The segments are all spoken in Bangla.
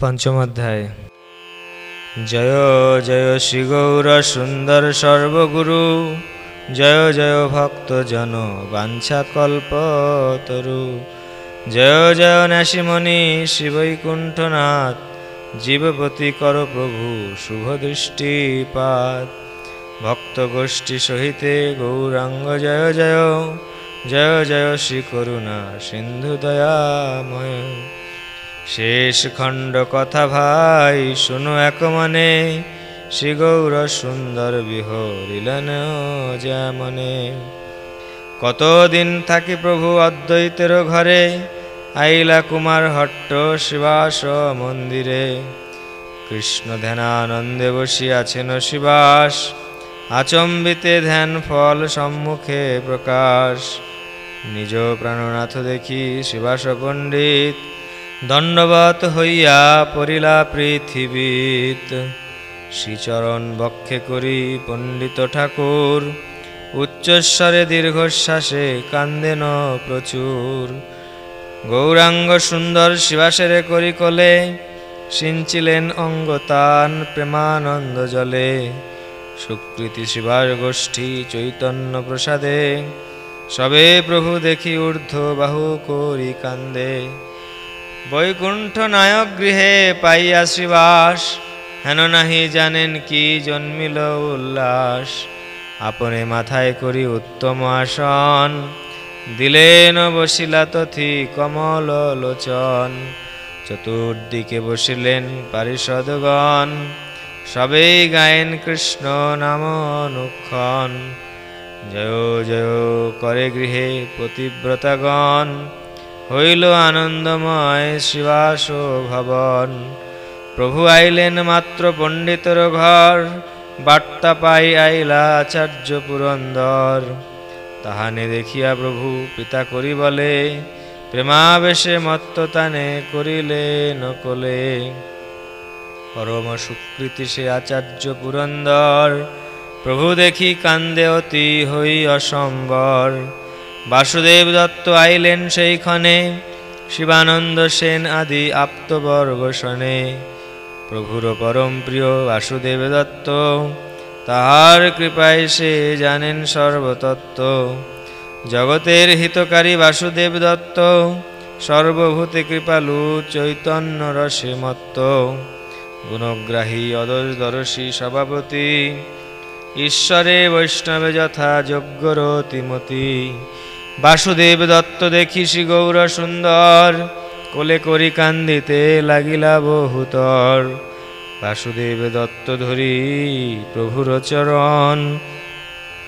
পঞ্চম অধ্যায়। জয় জয় শ্রী গৌর সুন্দর সর্বগুরু, জয় জয় ভক্ত জন বাঞ্ছা কল্পতরু। জয় জয় ন্যাসিমণি শিবৈকুণ্ঠনাথ জীবপতি কর প্রভু শুভ দৃষ্টিপাত ভক্ত গোষ্ঠী সহিতে গৌরাঙ্গ জয় জয় জয় জয় শ্রী করুণা সিন্ধু দয়াময়। শেষ খণ্ড কথা ভাই, শুনো এক মনে। শ্রী গৌর সুন্দর বিহরিলেন যেমনে কতদিন থাকি প্রভু অদ্বৈতের ঘরে, আইলা কুমার হট্ট শিবাস মন্দিরে। কৃষ্ণ ধ্যানানন্দে বসিয়াছেন শিবাস, আচম্বিতে ধ্যান ফল সম্মুখে প্রকাশ। নিজ প্রাণনাথ দেখি শিবাস পণ্ডিত দণ্ডবত হইয়া পরিলা পৃথিবীত। শ্রীচরণ বক্ষে করি পণ্ডিত ঠাকুর। উচ্চস্বরে দীর্ঘশ্বাসে কান্দেন প্রচুর। গৌরাঙ্গ সুন্দর শিবাসের করি কোলে, সিঞ্চিলেন অঙ্গতান প্রেমানন্দ জলে। সুকৃতি শিবার গোষ্ঠী চৈতন্য প্রসাদে, সবে প্রভু দেখি ঊর্ধ্ব বাহু করি কান্দে। বৈকুণ্ঠ নায়ক গৃহে পাইয়া শ্রীবাস হেন নাহি জানেন কি জন্মিল উল্লাস। আপনে মাথায় করি উত্তম আসন। দিলেন বসিলা তথি কমল লোচন। চতুর্দিকে বসিলেন পারিষদগণ। সবেই গায়েন কৃষ্ণ নাম অনুক্ষণ। জয় জয় করে গৃহে পতিব্রতাগণ। হইল আনন্দময় শিবাস ভবন প্রভু আইলেন মাত্র পণ্ডিতর ঘর, বার্তা পাই আইলা আচার্য পুরন্দর। তাহানে দেখিয়া প্রভু পিতা করি বলে, প্রেমাবেশে মত্ত তানে করিলে নকলে। পরম সুকৃতি সে আচার্য পুরন্দর, প্রভু দেখি কান্দে অতি হই অসম্বর। বাসুদেব দত্ত আইলেন সেইখানে, শিবানন্দ সেন আদি আপ্তবর্গ প্রভুর পরম প্রিয় বাসুদেব দত্ত, তাহার কৃপায় সে জানেন সর্বতত্ত্ব। জগতের হিতকারী বাসুদেব দত্ত, সর্বভূতে কৃপালু চৈতন্য রসে মত্ত। গুণগ্রাহী অদর্শী সভাপতি, ঈশ্বরে বৈষ্ণবে যথা যজ্ঞর তিমতি। বাসুদেব দত্ত দেখি শ্রী গৌর সুন্দর কোলে করি কান্দিতে লাগিলা বহুতর। বাসুদেব দত্ত ধরি প্রভুর চরণ।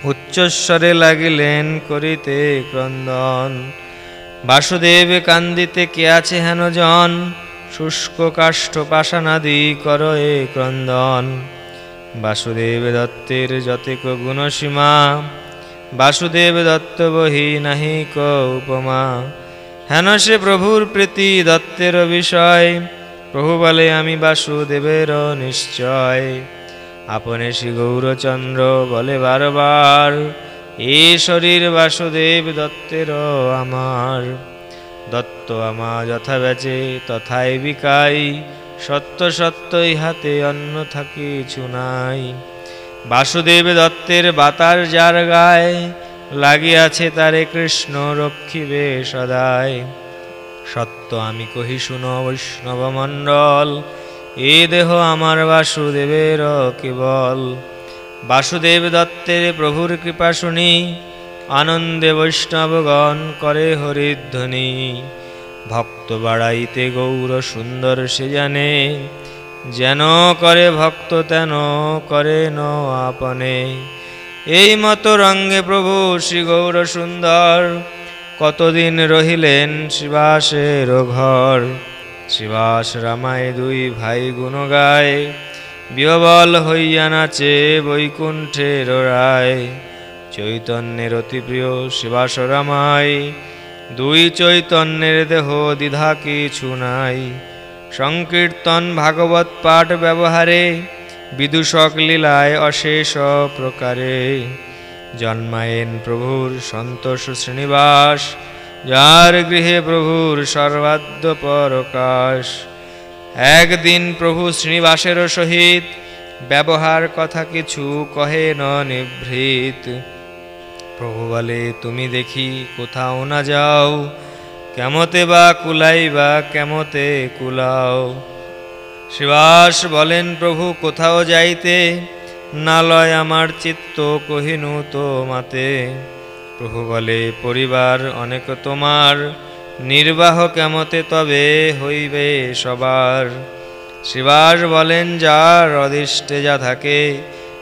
উচ্চস্বরে লাগিলেন করিতে ক্রন্দন। বাসুদেব কান্দিতে কে আছে হেন জন? শুষ্ক কাষ্ঠ পাশানাদি এ ক্রন্দন। বাসুদেব দত্তের যতেক গুণসীমা বাসুদেব দত্ত বহি নাহি ক উপমা। হেন সে প্রভুর প্রীতি দত্তের বিষয় প্রভু বলে, আমি বাসুদেবের নিশ্চয়। আপনে শ্রী গৌরচন্দ্র বলে, বারবার এ শরীর বাসুদেব দত্তের আমার। দত্ত আমা যথা বেচে, তথায় বিকাই। সত্য সত্য ইহাতে অন্য থাকি নাই বাসুদেব দত্তের বাতার যার গায় লাগিয়াছে তারে কৃষ্ণ রক্ষিবে সদায়। সত্য আমি কহি শুন বৈষ্ণব মণ্ডল এ দেহ আমার বাসুদেবের কেবল। বাসুদেব দত্তের প্রভুর কৃপা শুনি, আনন্দে বৈষ্ণবগণ করে হরিধ্বনি। ভক্ত বাড়াইতে গৌর সুন্দর সে জানে যেন করে ভক্ত তেন করে ন আপনে। এই মতো রঙ্গে প্রভু শ্রী গৌর সুন্দর, কতদিন রহিলেন শিবাসের ঘর। শিবাস রামায় দুই ভাই গুণ গায় বিহবল হইয়া নাচে বৈকুণ্ঠের রায়। চৈতন্যের অতি প্রিয় শিবাস রামায়, দুই চৈতন্যের দেহ দ্বিধা কিছু নাই। সংকীর্তন ভাগবত পাঠ ব্যবহারে বিদূষক লীলায় অশেষ প্রকারে। জন্মায়েন প্রভুর সন্তোষ শ্রীনিবাস, যার গৃহে প্রভুর সর্বাদ্য পরকাশ। একদিন প্রভু শ্রীনিবাসেরও সহিত ব্যবহার কথা কিছু কহে ন নিভৃত। প্রভু বলে, তুমি দেখি কোথাও না যাও কেমতে বা কুলাই বা কেমতে কুলাও? শিবাস বলেন, প্রভু, কোথাও যাইতে না লয় আমার চিত্ত, কহিনু তো মাতে। প্রভু বলে, পরিবার অনেক তোমার, নির্বাহ কেমতে তবে হইবে সবার? শিবাস বলেন, যার অদিষ্টে যা থাকে,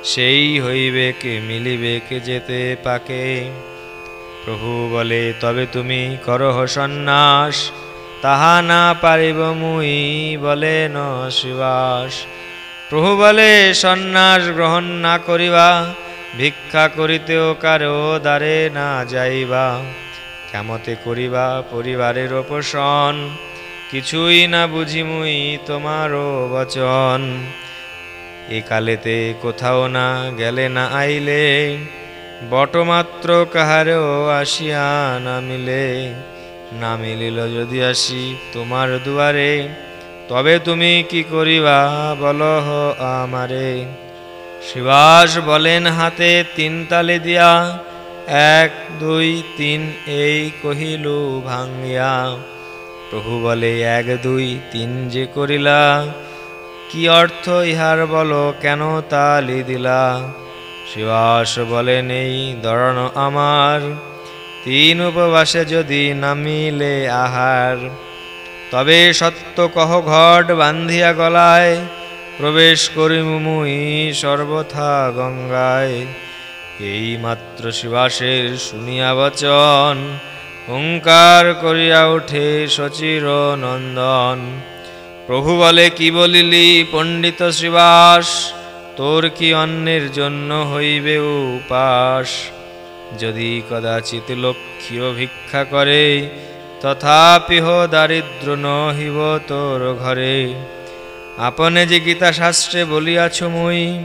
সেই হইবে কে, মিলিবে কে যেতে পাকে। প্রভু বলে, তবে তুমি করহ সন্ন্যাস, তাহা না পারিব মুই বলে ন শিবাস প্রভু বলে, সন্ন্যাস গ্রহণ না করিবা, ভিক্ষা করিতেও কারও দ্বারে না যাইবা। কেমতে করিবা, পরিবারের পোষণ কিছুই না বুঝি মুই তোমারও বচন। একালেতে কোথাও না গেলে না আইলে বটমাত্র কাহারেও আসিয়া না মিলে, না মিলিল যদি আসি তোমার দুয়ারে, তবে তুমি কি করিবা বলহ আমারে। শিবাস বলেন, হাতে তিন তালে দিয়া, এক, দুই, তিন, এই কহিলু ভাঙ্গিয়া প্রভু বলে, এক, দুই, তিন যে করিলা, কি অর্থ ইহার বলো, কেন তালি দিলা? শিবাস বলে, নেই দরণ আমার। তিন উপবাসে যদি নামিলে আহার, তবে সত্য কহ ঘট বান্ধিয়া গলায়, প্রবেশ করি মুই সর্বথা গঙ্গায়। এই মাত্র শিবাসের শুনিয়া বচন ওঙ্কার করিয়া ওঠে সচির নন্দন। প্রভু বলে, কি বলিলি পণ্ডিত শ্রীবাস তোর কি অন্যের জন্য হইবে উপাস? যদি কদাচিৎ লক্ষ্মীয় ভিক্ষা করে তথাপিহ দারিদ্র নহিব তোর ঘরে। আপনে যে গীতা শাস্ত্রে বলিয়াছ মুই,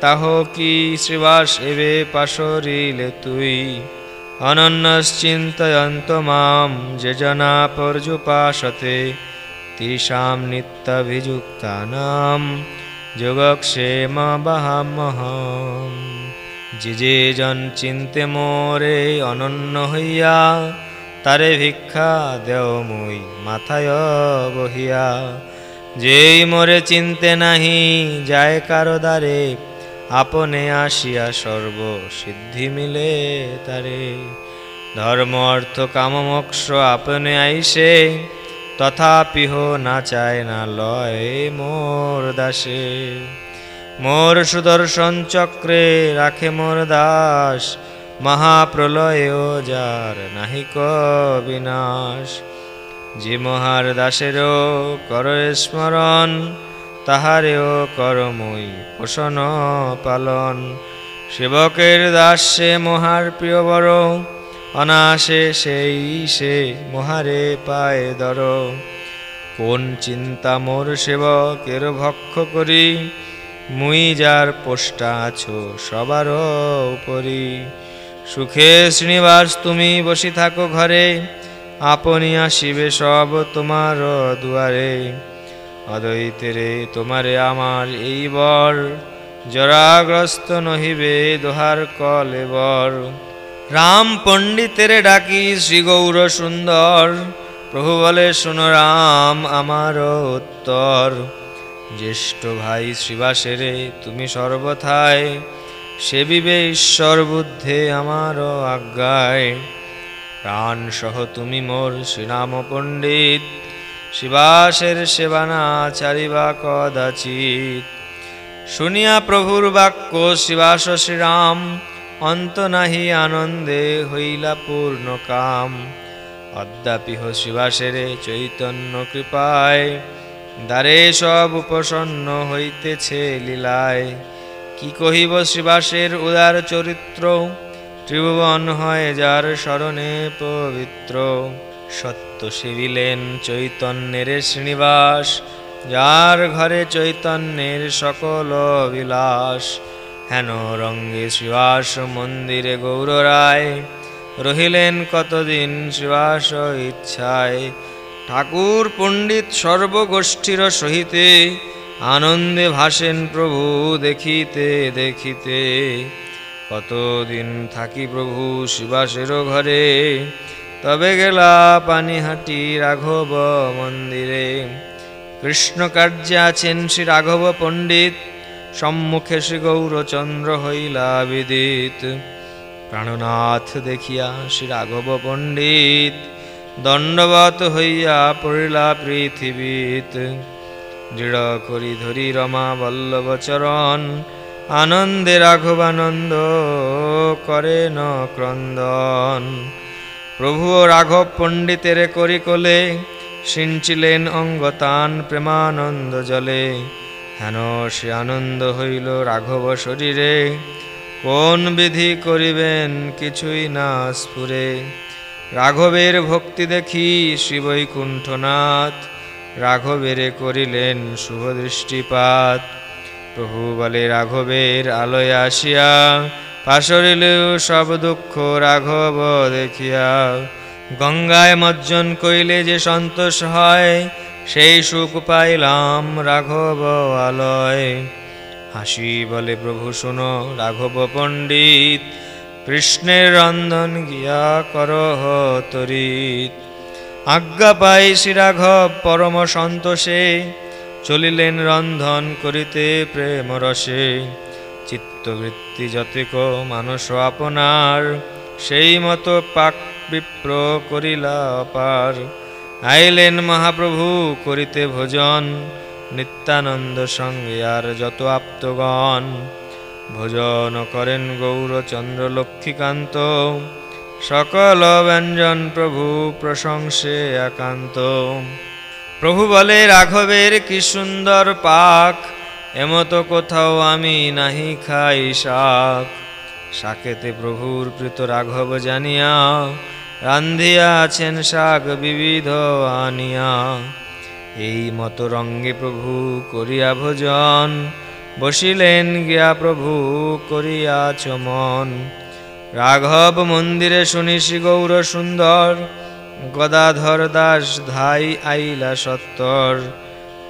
তাহ কি শ্রীবাস এবে পাশরিলে তুই? অনন্যশ্চিন্তয়ন্ত মাম যে জনা পর্যুপাসতে তেষাম নিত্যাভিযুক্তানাম যোগক্ষেম বাহামহম। যে যে জন চিন্তে মোরে অনন্য হইয়া, তারে ভিক্ষা দেও মুই মাথায় বহিয়া। যেই মোরে চিনতে নাহি, যায় কারও দ্বারে, আপনে আসিয়া সর্ব সিদ্ধি মিলে তারে। ধর্ম, অর্থ কাম মোক্ষ আপনে আইসে তথাপিহ না চায় না লয় মোর দাসে। মোর সুদর্শন চক্রে রাখে মোর দাস, মহাপ্রলয়েও যার নাহিক বিনাশ যে মহার দাসেরও কর স্মরণ, তাহারেও করমই পোষণ পালন। সেবকের দাস সে মহার প্রিয় বড় অনাসে সেই সে মহারে পায় দর কোন চিন্তা মোর সেবকের ভক্ষ করি, মুই যার পোষ্টা আছো সবার উপরি। সুখে শ্রীনিবাস, তুমি বসি থাকো ঘরে, আপনি আসিবে সব তোমার দুয়ারে। অদ্বৈতেরে তোমারে আমার এই বর, জরাগ্রস্ত নহিবে দোহার কলে বর। রাম পণ্ডিতেরে ডাকি শ্রী গৌর সুন্দর। প্রভু বলে, শুনো রাম, আমার উত্তর। জ্যেষ্ঠ ভাই শ্রীবাসেরে, তুমি সর্বথায় সেবিবে ঈশ্বর বুদ্ধে আমার আজ্ঞায়। প্রাণ সহ তুমি মোর শ্রীরাম পণ্ডিত শিবাসের সেবানা চারিবা কদাচিত শুনিয়া প্রভুর বাক্য শিবাস শ্রীরাম অন্ত নাহি আনন্দে হইলা পূর্ণ কাম। অদ্যাপিহ শিবাসেরে চৈতন্য কৃপায়, দ্বারে সব উপসন্ন হইতেছে লীলায়। কি কহিব শিবাসের উদার চরিত্র? ত্রিভুবন হয় যার স্মরণে পবিত্র। সত্য সেবিলেন চৈতন্যের শ্রীনিবাস, যার ঘরে চৈতন্যের সকল বিলাস হেন রঙ্গে শিবাস মন্দিরে গৌর রায় রহিলেন কতদিন শিবাস ইচ্ছায়। ঠাকুর পণ্ডিত সর্বগোষ্ঠীর সহিতে আনন্দে ভাসেন প্রভু দেখিতে দেখিতে। কতদিন থাকি প্রভু শিবাসের ঘরে, তবে গেলা পানিহাটি রাঘব মন্দিরে। কৃষ্ণ কার্যে আছেন শ্রী রাঘব পণ্ডিত সম্মুখে শ্রী গৌরচন্দ্র হইলা বিদিত। প্রাণনাথ দেখিয়া শ্রী রাঘব পণ্ডিত দণ্ডবত হইয়া পড়িলা পৃথিবীত। দৃঢ় করি ধরি রমা বল্লভ চরণ, আনন্দে রাঘবানন্দ করে ন ক্রন্দন। প্রভু রাঘব পণ্ডিতের করি কোলে সিঞ্চিলেন অঙ্গতান প্রেমানন্দ জলে। হেন সে আনন্দ হইল রাঘব শরীরে? কোন বিধি করিবেন কিছুই না স্ফুরে? রাঘবের ভক্তি দেখি শ্রীবৈকুণ্ঠনাথ। রাঘবেরে করিলেন শুভ দৃষ্টিপাত। প্রভু বলে, রাঘবের আলোয় আসিয়া পাশরিল সব দুঃখ রাঘব দেখিয়া গঙ্গায় মজ্জন কইলে যে সন্তোষ হয় সেই সুখ পাইলাম রাঘব আলয়। হাসি বলে, প্রভু, শুনো, রাঘব পণ্ডিত, কৃষ্ণের রন্ধন গিয়া করহ তরিত। আজ্ঞা পাই শ্রীরাঘব পরম সন্তোষে, চলিলেন রন্ধন করিতে প্রেম রসে। চিত্তবৃত্তি যতেক মানুষ আপনার, সেই মতো পাক বিপ্র করিলা অপার। আইলেন মহাপ্রভু, করিতে ভোজন, নিত্যানন্দ সঙ্গে আর যত আপ্তগণ। ভোজন করেন গৌরচন্দ্র লক্ষ্মীকান্ত। সকল ব্যঞ্জন প্রভু প্রশংসে একান্ত। প্রভু বলে, রাঘবের কি সুন্দর পাক, এমতো কোথাও আমি নাহি খাই শাক। শাকেতে প্রভুর প্রীত রাঘব জানিয়া রান্ধিয়া আছেন শাক বিবিধ আনিয়া। এই মত রঙ্গে প্রভু করিয়া ভোজন, বসিলেন গিয়া প্রভু করিয়া চমন। রাঘব মন্দিরে শুনি শ্রী গৌর সুন্দর, গদাধর দাস ধাই আইলা সত্তর।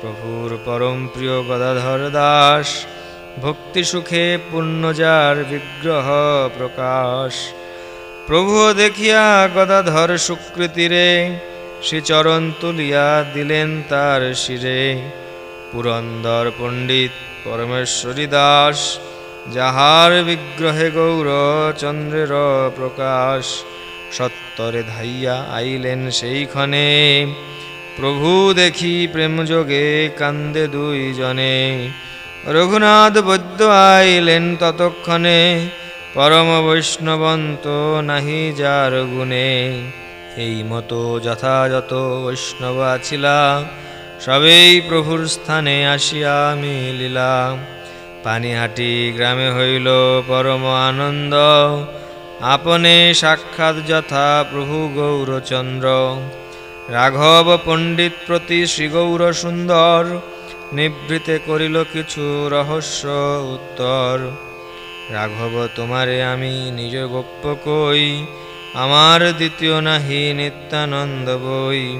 প্রভুর পরম প্রিয় গদাধর দাস, ভক্তি সুখে পুণ্যজার বিগ্রহ প্রকাশ। প্রভু দেখিয়া গদাধর সুকৃতিরে শ্রীচরণ তুলিয়া দিলেন তার শিরে। পুরন্দর পণ্ডিত পরমেশ্বরী দাস, যাহার বিগ্রহে গৌর চন্দ্রের প্রকাশ, সত্তরে ধাইয়া আইলেন সেইখানে। প্রভু দেখি প্রেম যোগে কান্দে দুই জনে রঘুনাথ বৈদ্য আইলেন ততক্ষণে। পরম বৈষ্ণবন্ত নাহি যার গুণে। এই মতো যথাযথ বৈষ্ণব আছিলা, সবেই প্রভুর স্থানে আসিয়া মিলিলাম পানিহাটি গ্রামে হইল পরম আনন্দ, আপনে সাক্ষাৎ যথা প্রভু গৌরচন্দ্র। রাঘব পণ্ডিত প্রতি শ্রীগৌর সুন্দর নিভৃতে করিল কিছু রহস্য উত্তর। রাঘব, তোমারে আমি নিজ গোপ্য কই, আমার দ্বিতীয় নাহি নিত্যানন্দ বই।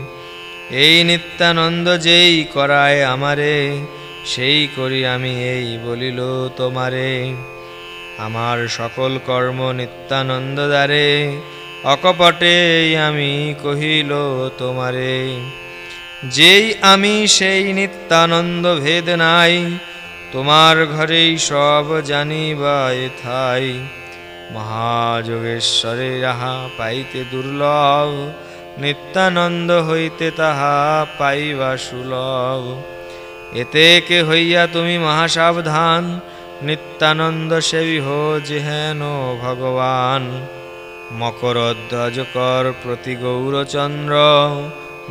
এই নিত্যানন্দ যেই করায় আমারে, সেই করি আমি এই বলিল তোমারে। আমার সকল কর্ম নিত্যানন্দ দ্বারে, অকপটে আমি কহিল তোমারে। যেই আমি সেই নিত্যানন্দ ভেদ নাই তোমার ঘরেই সব জানিবা থাই মহাযোগেশ্বরে রাহা পাইতে দুর্লভ, নিত্যানন্দ হইতে তাহা পাইবা সুলভ। এতে কে হইয়া তুমি মহাসাবধান, নিত্যানন্দ সেবী হো যেহেন ভগবান। মকরধ্বজকর প্রতি গৌরচন্দ্র,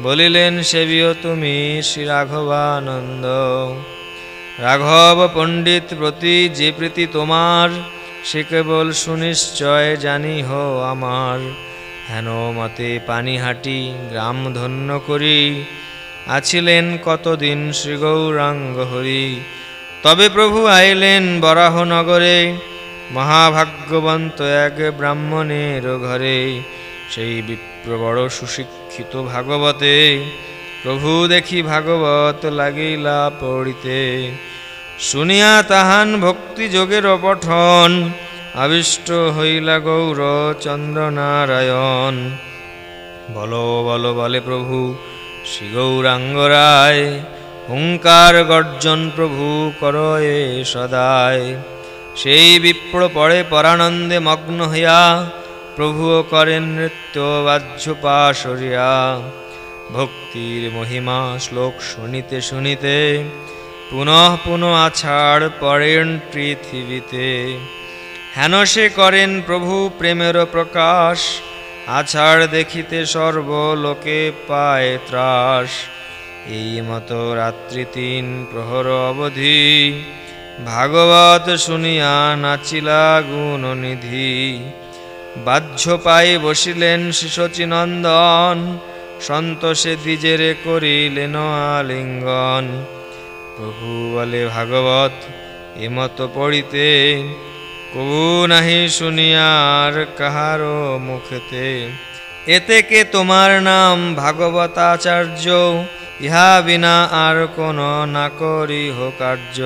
বলিলেন সেবিও তুমি শ্রী রাঘবানন্দ। রাঘব পণ্ডিত প্রতি যে প্রীতি তোমার, সে কেবল সুনিশ্চয় জানি হো আমার। হেন মতে পানিহাটি গ্রাম ধন্য করি। আছিলেন কতদিন শ্রী গৌরাঙ্গ হরি। তবে প্রভু আইলেন বরাহনগরে মহাভাগ্যবন্ত এক ব্রাহ্মণের ঘরে। সেই বিপ্র বড় সুশিক্ষিত ভাগবতে প্রভু দেখি ভাগবত লাগিলা পড়িতে। শুনিয়া তাহান ভক্তি যোগের পঠন, আবিষ্ট হইলা গৌর চন্দ্রনারায়ণ। বল বল, বলে প্রভু, শ্রী গৌরাঙ্গ রায়, হুঙ্কার গর্জন প্রভু করয়ে সদায়। সেই বিপ্র পড়ে পরানন্দে মগ্ন হইয়া, প্রভুও করেন নৃত্য বাহ্য পাশরিয়া ভক্তির মহিমা শ্লোক শুনিতে শুনিতে, পুনঃ পুনঃ আছাড় পড়েন পৃথিবীতে। হেন সে করেন প্রভু প্রেমের প্রকাশ, আছাড় দেখিতে সর্বলোকে পায় ত্রাস। এই মতো রাত্রি তিন প্রহর অবধি ভাগবত শুনিয়া নাচিলা গুণনিধি। বাহ্য পায়ে বসিলেন শিশচিনন্দন সন্তোষে দ্বিজেরে করিলেন আলিঙ্গন। প্রভু বলে, ভাগবত এমত পড়িতে কবু নাহি শুনিয়ার কাহারো মুখেতে। এতে কে তোমার নাম ভাগবতাচার্য? ইহা বিনা আর কোন না করি কার্য।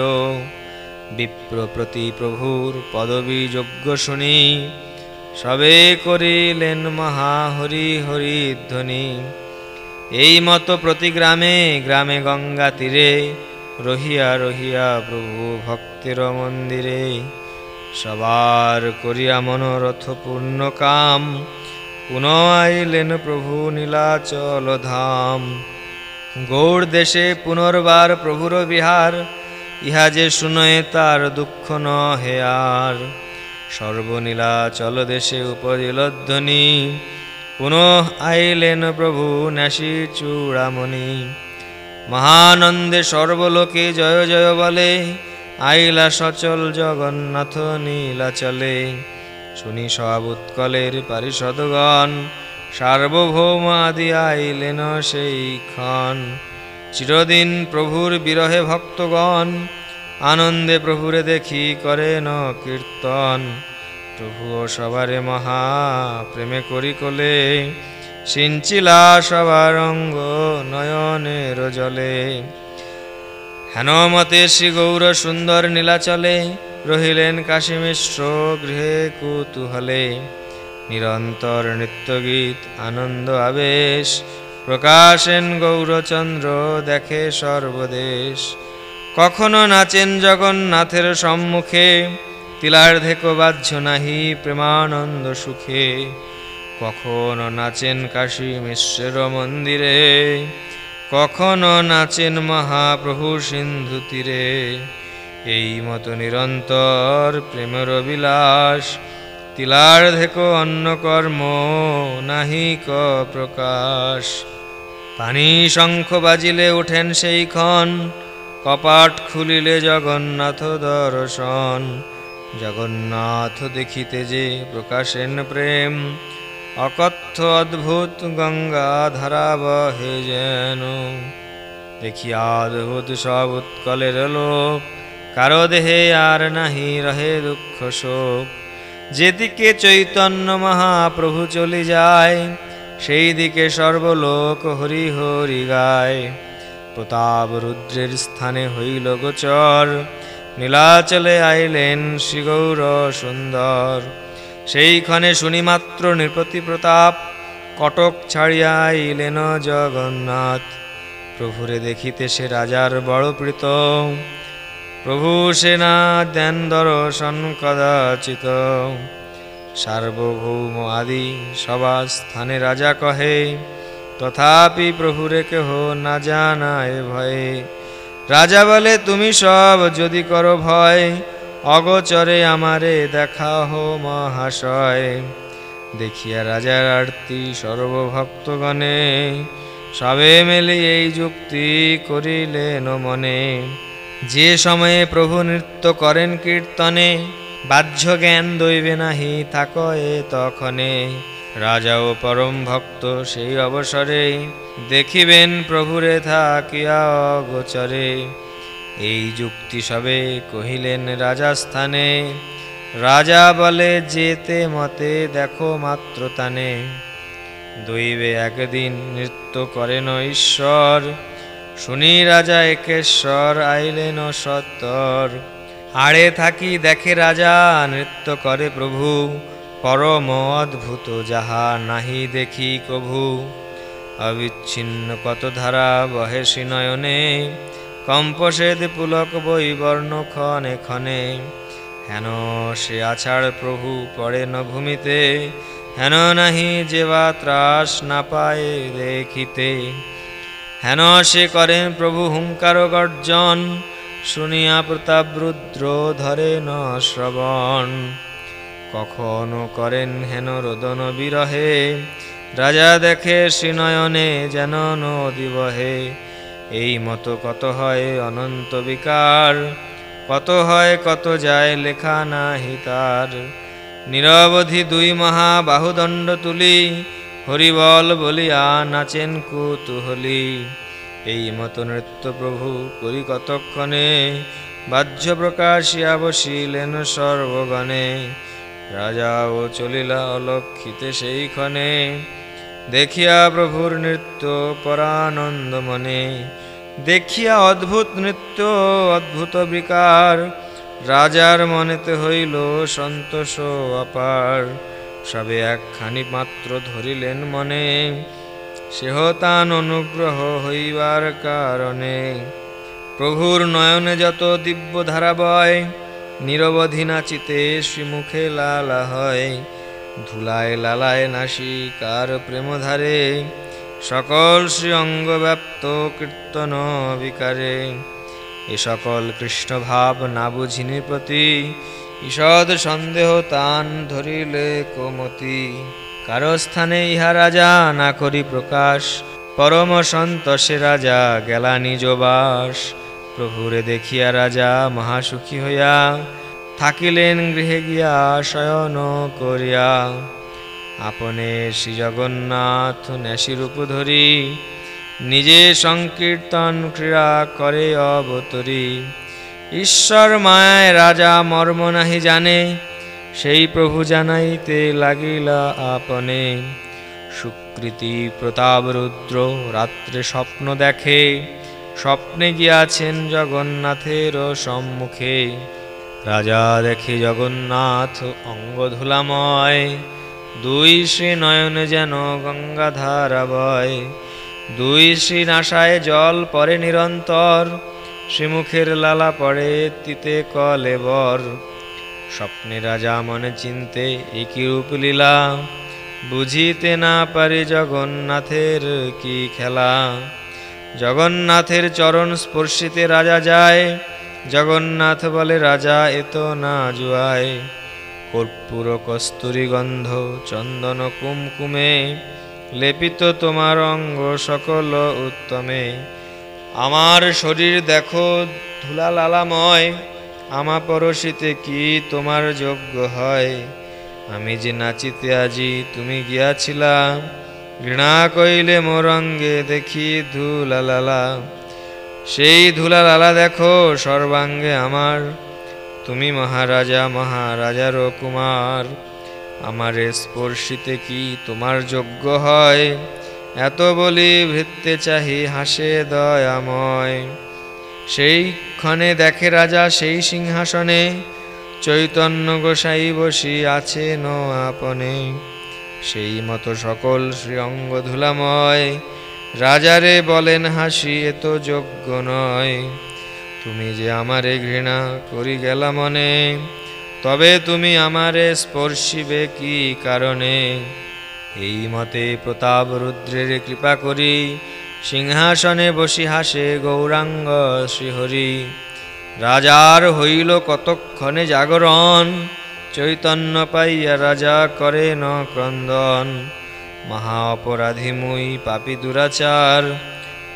বিপ্র প্রতি প্রভুর পদবী যোগ্য শুনি। সবে করিলেন মহা হরি হরি ধ্বনি। এই মতো প্রতি গ্রামে গ্রামে গঙ্গা তীরে, রহিয়া রহিয়া প্রভু ভক্তের মন্দিরে। সবার করিয়া মনোরথ পূর্ণ কাম, পুনঃ আইলেন প্রভু নীলাচল ধাম। গৌড় দেশে পুনর্বার প্রভুর বিহার, ইহা যে শুনয়ে তার দুঃখ ন হে আর। সর্বনীলা চল দেশে উপজিলধ্বনি পুনঃ আইলেন প্রভু ন্যাসী চূড়ামণি মহানন্দে সর্বলোকে জয় জয় বলে, আইলা সচল জগন্নাথ নীলাচলে। শুনি সব উৎকলের পারিষদগণ, সার্বভৌম আদি আইলেন সেই ক্ষণ। চিরদিন প্রভুর বিরহে ভক্তগণ, আনন্দে প্রভুরে দেখি করেন কীর্তন। প্রভু সবারে মহা প্রেমে করি কোলে, সিঞ্চিলা সবার অঙ্গ নয়নের জলে। হেনমতে শ্রী গৌর সুন্দর নীলাচলে, রহিলেন কাশী মিশ্র গৃহে কুতূহলে। নিরন্তর নৃত্যগীত, আনন্দ, আবেশ, প্রকাশেন গৌরচন্দ্র, দেখে সর্বদেশ। কখনো নাচেন জগন্নাথের সম্মুখে তিলার্ধেক বাহ্য নাহি প্রেমানন্দ সুখে। কখনো নাচেন কাশী মিশ্রের মন্দিরে, কখনো নাচেন মহাপ্রভু সিন্ধু তীরে। এই মতো নিরন্তর প্রেমের বিলাস তিলার্ধেক অন্য কর্ম নাহি ক প্রকাশ পানি শঙ্খ বাজিলে ওঠেন সেই ক্ষণ, কপাট খুলিলে জগন্নাথ দর্শন। জগন্নাথ দেখিতে যে প্রকাশেন প্রেম, অকথ্য অদ্ভুত গঙ্গা ধারা বহে যেন। দেখিয়া অদ্ভুত সব উৎকলের লোক, কারও দেহে আর নাহি রহে দুঃখ শোক। যেদিকে চৈতন্য মহাপ্রভু চলে যায়, সেই দিকে সর্বলোক হরি হরি গায়। প্রতাপ রুদ্রের স্থানে হইল গোচর নীলাচলে আইলেন শ্রীগৌর সুন্দর। সেইখানে শুনিমাত্র নৃপতি প্রতাপ কটক ছাড়িয়া আইলেন জগন্নাথ। প্রভুরে দেখিতে সে রাজার বড় প্রীত। প্রভু সেনা দেন দর্শন কদাচিত। সার্বভৌম আদি সবা স্থানে রাজা কহে, তথাপি প্রভুরে কেহ না জানায় ভয়ে। রাজা বলে, তুমি সব যদি করো ভয়, অগচরে আমারে দেখা হো মহাশয়। দেখিয়া রাজার আরতি সর্বভক্তগণে সবে মেলে এই যুক্তি করিলেন মনে। যে সময়ে প্রভু নৃত্য করেন কীর্তনে বাহ্য জ্ঞান দইবে নাহি থাকয়ে তখনে। রাজা ও পরম ভক্ত, সেই অবসরে দেখিবেন প্রভুরে থাকিয়া অগোচরে। এই যুক্তি সবে কহিলেন রাজাস্থানে, রাজা বলে যেতে মতে দেখো মাত্র তানে। দৈবে একদিন নৃত্য করেন ঈশ্বর, শুনি রাজা একেশ্বর আইলেন সত্তর। আড়ে থাকি দেখে রাজা নৃত্য করে প্রভু পরম অদ্ভুত, যাহা নাহি দেখি কভু। অবিচ্ছিন্ন কত ধারা বহে নয়নে কম্পসেদ পুলক বই বর্ণ ক্ষণে ক্ষণে। হেন সে আছাড় প্রভু পড়ে ন ভূমিতে হেন নাহি যেবা ত্রাস না পায় দেখিতে। হেন সে করেন প্রভু হুঙ্কার গর্জন, শুনিয়া প্রতাপ রুদ্র ধরে ন শ্রবণ। কখনো করেন হেন রোদন বিরহে। রাজা দেখে শ্রীনয়নে যেন নদী বহে। এই মতো কত হয় অনন্ত বিকার, কত হয় কত যায় লেখা নাহি তার। নিরবধি দুই মহা বাহুদণ্ড তুলি, হরিবল বলিয়া নাচেন কুতুহলি। এই মতো নৃত্য প্রভু করি কতক্ষণে, বাহ্য প্রকাশিয়া বসিলেন সর্বগণে। রাজা ও চলিলা অলক্ষিতে সেইক্ষণে দেখিয়া প্রভুর নৃত্য পরানন্দ মনে। দেখিয়া অদ্ভুত নৃত্য, অদ্ভুত বিকার। রাজার মনেতে হইল সন্তোষ অপার। সবে একখানি মাত্র ধরিলেন মনে। সেহ তান অনুগ্রহ হইবার কারণে। প্রভুর নয়নে যত দিব্য ধারা নিরবধি নাচিতে শ্রীমুখে লালা হয়। ধুলায় লালায় নাসি কার প্রেমধারে সকল শ্রী অঙ্গ ব্যাপ্ত কীর্তন বিকারে এ সকল কৃষ্ণ ভাব না বুঝিনি প্রতি ঈষদ সন্দেহ তান ধরিলে কোমতি। কারও স্থানে ইহা রাজা না করি প্রকাশ, পরম সন্তোষে রাজা গেলা নিজ বাস। প্রভুরে দেখিয়া রাজা মহাসুখী হইয়া থাকিলেন গৃহে গিয়া শয়ন করিয়া। আপনে শ্রী জগন্নাথ ন্যাসিরূপ ধরি, নিজে সংকীর্তন ক্রীড়া করে অবতরী। ঈশ্বর মায় রাজা মর্ম নাহি জানে, সেই প্রভু জানাইতে লাগিলা আপনে। সুকৃতি প্রতাপ রুদ্র রাত্রে স্বপ্ন দেখে স্বপ্নে গিয়াছেন জগন্নাথের সম্মুখে। রাজা দেখে জগন্নাথ অঙ্গ ধুলাময় দুই শ্রী নয়নে যেন গঙ্গাধারা বয় দুই শ্রী নাসায় জল পরে নিরন্তর। শ্রীমুখের লালা পড়ে তিতে কলে বর। স্বপ্নে রাজা মনে চিনতে একই রূপ লীলা। বুঝিতে না পারি জগন্নাথের কি খেলা। জগন্নাথের চরণ স্পর্শিতে রাজা যায়। জগন্নাথ বলে, রাজা এত না জুয়ায়। কর্পূর, কস্তুরী গন্ধ, চন্দন কুমকুমে, লেপিত তোমার অঙ্গ সকল উত্তমে। আমার শরীর দেখো ধুলা লালাময় আমা পরশিতে কি তোমার যোগ্য হয়? আমি যে নাচিতে আজি, তুমি গিয়াছিলা। ঘৃণা কইলে মোর অঙ্গে দেখি ধুলা লালা সেই ধুলা লালা দেখো সর্বাঙ্গে আমার। তুমি মহারাজা, মহারাজার কুমার। আমারে স্পর্শিতে কি তোমার যোগ্য হয়? এত বলি ভৃত্তে চাহি হাসে দয়াময়। সেই ক্ষণে দেখে রাজা সেই সিংহাসনে। চৈতন্য গোসাই বসি আছে ন আপনে। সেই মতো সকল শ্রী অঙ্গ ধুলাময় রাজারে বলেন, হাসি এত যোগ্য নয়। তুমি যে আমারে ঘৃণা করি গেলা মনে, তবে তুমি আমারে স্পর্শিবে কি কারণে? এই মতে প্রতাপ রুদ্রের কৃপা করি, সিংহাসনে বসি হাসে গৌরাঙ্গ শ্রীহরি। রাজার হইল কতক্ষণে জাগরণ চৈতন্য পাইয়া রাজা করে ন ক্রন্দন। মহা অপরাধী মুই, পাপী দুরাচার।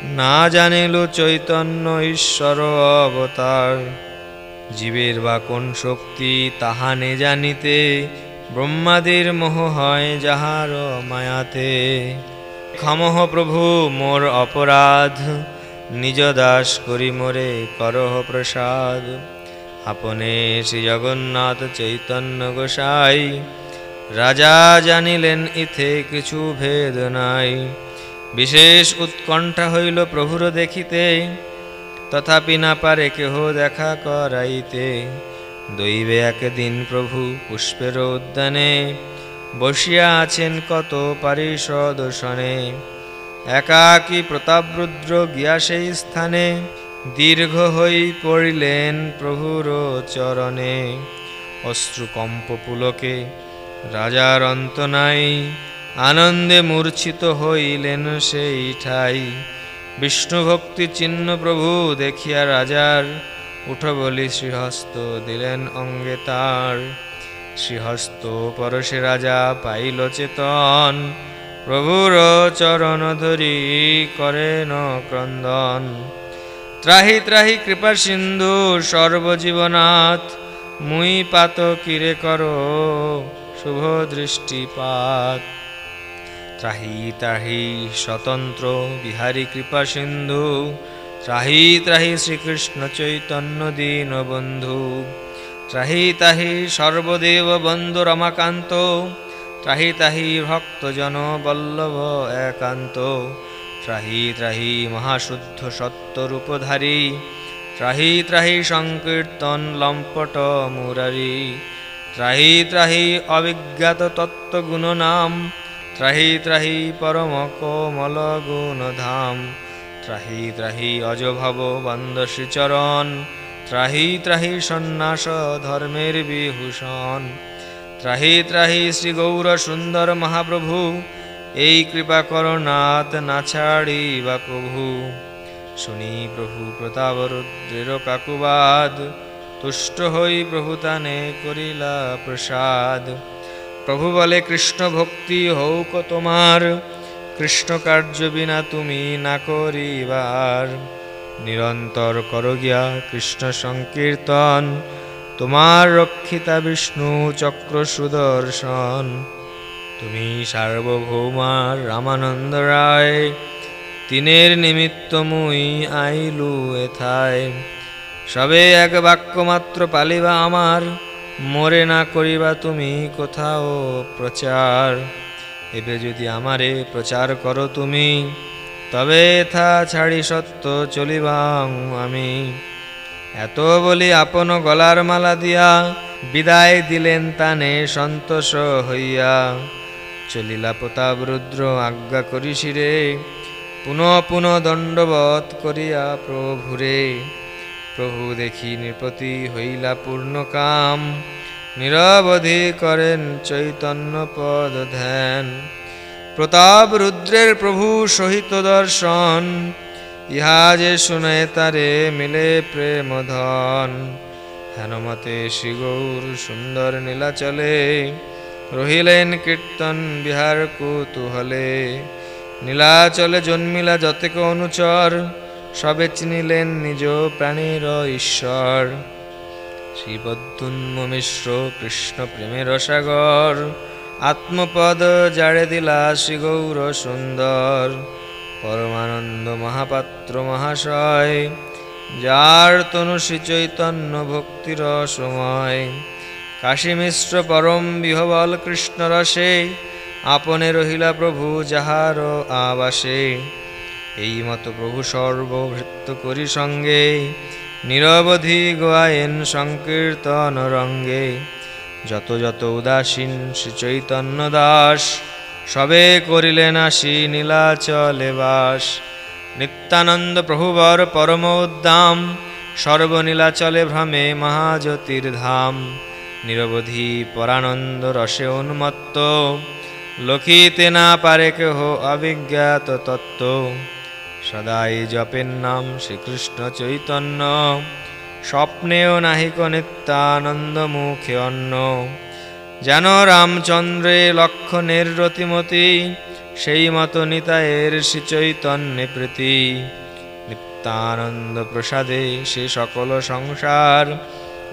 না জানিল চৈতন্য ঈশ্বর অবতার। জীবের বা কোন শক্তি তাহা নে জানিতে, ব্রহ্মাদির মোহ হয় যাহার মায়াতে। ক্ষমহ প্রভু, মোর অপরাধ। নিজ দাস করি মোরে করহ প্রসাদ। আপনে শ্রী জগন্নাথ চৈতন্য গোসাই। রাজা জানিলেন, ইথে কিছু ভেদ নাই। বিশেষ উৎকণ্ঠা হইল প্রভুর দেখিতে। তথাপি না পারে কেহ দেখা করাইতে। দৈবে একদিন প্রভু পুষ্পের উদ্যানে বসিয়া আছেন কত পারিষদ শনে একাকী প্রতাপরুদ্র গিয়া সেই স্থানে দীর্ঘ হই পড়িলেন প্রভুর চরণে, অশ্রুকম্প পুলকে, রাজার অন্ত নাই আনন্দে মূর্ছিত হইলেন সেই ঠাই। বিষ্ণু ভক্তি চিহ্ন প্রভু দেখিয়া রাজার উঠ বলি শ্রীহস্ত দিলেন অঙ্গে তার। শ্রীহস্ত পরশে রাজা পাইল চেতন, প্রভুর চরণ ধরি করেন ক্রন্দন। ত্রাহি ত্রাহি কৃপা সিন্ধু সর্বজীবনাথ, মুই পাত কিরে করো শুভ দৃষ্টিপাত। ত্রাহি ত্রাহি স্বতন্ত্র বিহারী কৃপা সিন্ধু, ত্রাহি ত্রাহি শ্রীকৃষ্ণ চৈতন্য দীন বন্ধু। ত্রাহি তাহি সর্বদেব বন্ধু রমাকান্ত, ত্রাহি তাহি ভক্তজন বল্লভ একান্ত। ত্রাহি ত্রাহি মহাশুদ্ধ সত্যরূপধারী। ত্রাহি ত্রাহি সংকীর্তন লম্পট মুরারি। ত্রাহি ত্রাহি অবিজ্ঞাত তত্ত্বগুণ নাম ত্রাহি ত্রাহি পরম কোমল গুণ ধাম ত্রাহি ত্রাহি অজভব বন্দ শ্রীচরণ। ত্রাহি ত্রাহি সন্ন্যাস ধর্মের বিভূষণ। ত্রাহি ত্রাহি শ্রী গৌর সুন্দর মহাপ্রভু। এই কৃপা করনাথ না ছাড়িবা প্রভু। শুনি প্রভু প্রতাপ রুদ্রের কাকুবাদ তুষ্ট হই প্রভু তানে করিলা প্রসাদ। প্রভু বলে, কৃষ্ণ ভক্তি হৌক তোমার, কৃষ্ণ কার্য বিনা তুমি না করিবার। নিরন্তর কর গিয়া কৃষ্ণ সংকীর্তন, তোমার রক্ষিতা বিষ্ণু চক্র সুদর্শন। তুমি সার্বভৌমার রামানন্দ রায়, তিনের নিমিত্ত মুই আইলু এথায়। সবে এক বাক্য মাত্র পালিবা আমার, মরে না করিবা তুমি কোথাও প্রচার। এবে যদি আমারে প্রচার করো তুমি, তবে থা ছাড়ি সত্য চলিবাং আমি। এত বলি আপন গলার মালা দিয়া, বিদায় দিলেন তানে সন্তোষ হইয়া। চলিলা প্রতাপ রুদ্র আজ্ঞা করি শিরে পুনঃ পুনঃ দণ্ডবত করিয়া প্রভুরে। প্রভু দেখি নৃপতি হইলা পূর্ণ কাম। নিরবধি করেন চৈতন্য পদ ধ্যান। প্রতাপ রুদ্রের প্রভু সহিত দর্শন। ইহা যে শুনে তারে মিলে প্রেম ধন। হেনমতে শ্রী গৌর সুন্দর নীলাচলে। রহিলেন কীর্তন বিহার কুতুহলে। নীলাচলে জন্মিলা যতেক অনুচর, সবে চিনিলেন নিজ প্রাণীর ঈশ্বর। শ্রীবদ্যুন্ম মিশ্র কৃষ্ণ প্রেমের সাগর আত্মপদ জাড়ে দিলা শ্রী গৌর সুন্দর। পরমানন্দ মহাপাত্র মহাশয়, যার তনু শ্রী চৈতন্য ভক্তির সময়। কাশী মিশ্র পরম বিহবল কৃষ্ণ রসে আপনে রহিলা প্রভু যাহার আবাসে। এই মতো প্রভু সর্বভৃত্ত করি সঙ্গে, নিরবধি গোয়ায়েন সংকীর্তন রঙ্গে। যত যত উদাসীন শ্রী চৈতন্য দাস, সবে করিলেন আসি নীলাচলে বাস। নিত্যানন্দ প্রভুবর পরম উদ্দাম, সর্বনীলাচলে ভ্রমে মহাজ্যোতির ধাম নিরবধি পরানন্দ রসে উন্মত্ত। লখিতে না পারে কেহ অবিজ্ঞাত তত্ত্ব। সদাই জপের নাম শ্রীকৃষ্ণ চৈতন্য। স্বপ্নেও নাহিক নিত্যানন্দ মুখে অন্ন। যেন রামচন্দ্রে লক্ষণের রতিমতি, সেই মতো নিতায়ের শ্রী চৈতন্যে প্রীতি। নিত্যানন্দ প্রসাদে সে সকল সংসার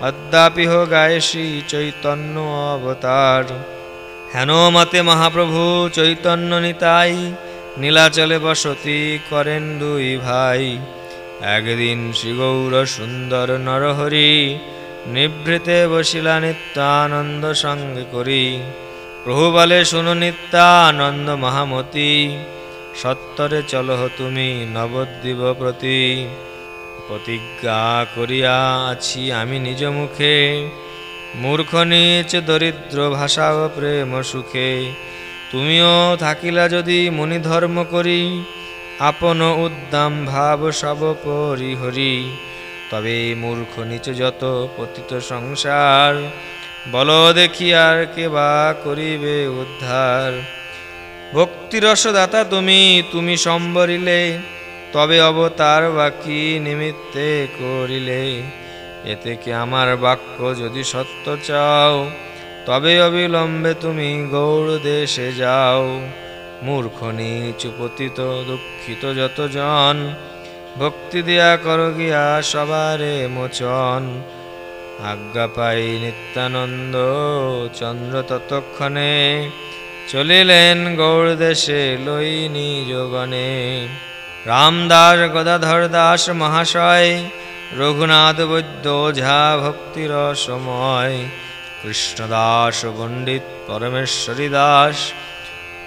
অদ্যাপিহ গায়ে শ্রী চৈতন্য অবতার হেন মতে মহাপ্রভু চৈতন্য নিতাই নীলাচলে বসতি করেন দুই ভাই একদিন শ্রীগৌর সুন্দর নরহরি, নিভৃতে বসিলা নিত্যানন্দ সঙ্গে করি। প্রভু বলে শুনো নিত্যানন্দ মহামতি, সত্তরে চলহ তুমি নবদ্বীপ প্রতি প্রতিজ্ঞা করিয়া আছি আমি নিজ মুখে। মূর্খ, নিচ, দরিদ্র, ভাষা ও প্রেম সুখে। তুমিও থাকিলা যদি মুনি ধর্ম করি, আপন উদ্দাম ভাব সব পরিহরি তবে মূর্খ, নিচ যত পতিত সংসার, বল দেখি আর কে বা করিবে উদ্ধার। ভক্তিরসদাতা তুমি তুমি সম্বরিলে। তবে অবতার বাকি নিমিত্তে করিলে, এতে কি আমার বাক্য যদি সত্য চাও? তবে অবিলম্বে তুমি গৌড় দেশে যাও। মূর্খ, নিচ, পতিত, দুঃখিত যতজন, ভক্তি দিয়া কর গিয়া সবারে মোচন। আজ্ঞা পাই নিত্যানন্দ চন্দ্র ততক্ষণে, চলিলেন গৌড় দেশে লই নিজগণে রামদাস গদাধর দাস মহাশয়, রঘুনাথ বৈদ্য ঝা ভক্তির সময়, কৃষ্ণদাস পণ্ডিত পরমেশ্বরী দাস,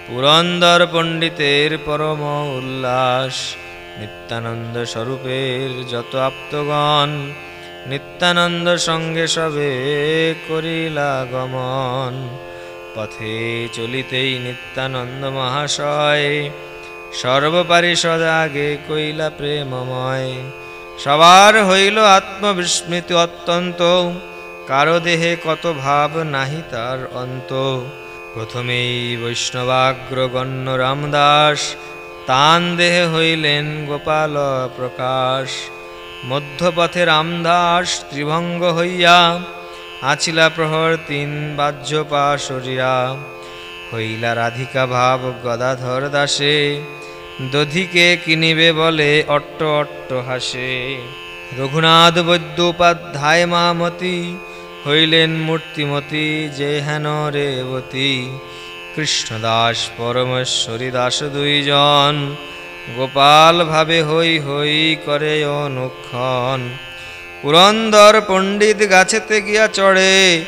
পুরন্দর পণ্ডিতের পরম উল্লাস, নিত্যানন্দ স্বরূপের যত আপ্তগণ, নিত্যানন্দ সঙ্গে সবে করিলা গমন। পথে চলিতেই নিত্যানন্দ মহাশয় সর্বপারিষদ আগে কইলা প্রেমময়। সবার হইল আত্মবিস্মৃতি অত্যন্ত, কারও দেহে কত ভাব নাহি তার অন্ত। প্রথমেই বৈষ্ণবাগ্রগণ্য রামদাস, তান দেহে হইলেন গোপাল প্রকাশ। মধ্যপথে রামদাস ত্রিভঙ্গ হইয়া, আছিলা প্রহর তিন বাহ্য পা সরিয়া। হইলা রাধিকা ভাব গদাধর দাসে, দধিকে কিনিবে বলে অট্ট অট্ট হাসে। রঘুনাথ বৈদ্য উপাধ্যায় মামতি, হইলেন মূর্তিমতি যে হেন রেবতী। কৃষ্ণদাস পরমেশ্বরী দাস দুইজন, গোপাল ভাবে হই হই করে অনুক্ষণ। পুরন্দর পণ্ডিত গাছেতে গিয়া চড়ে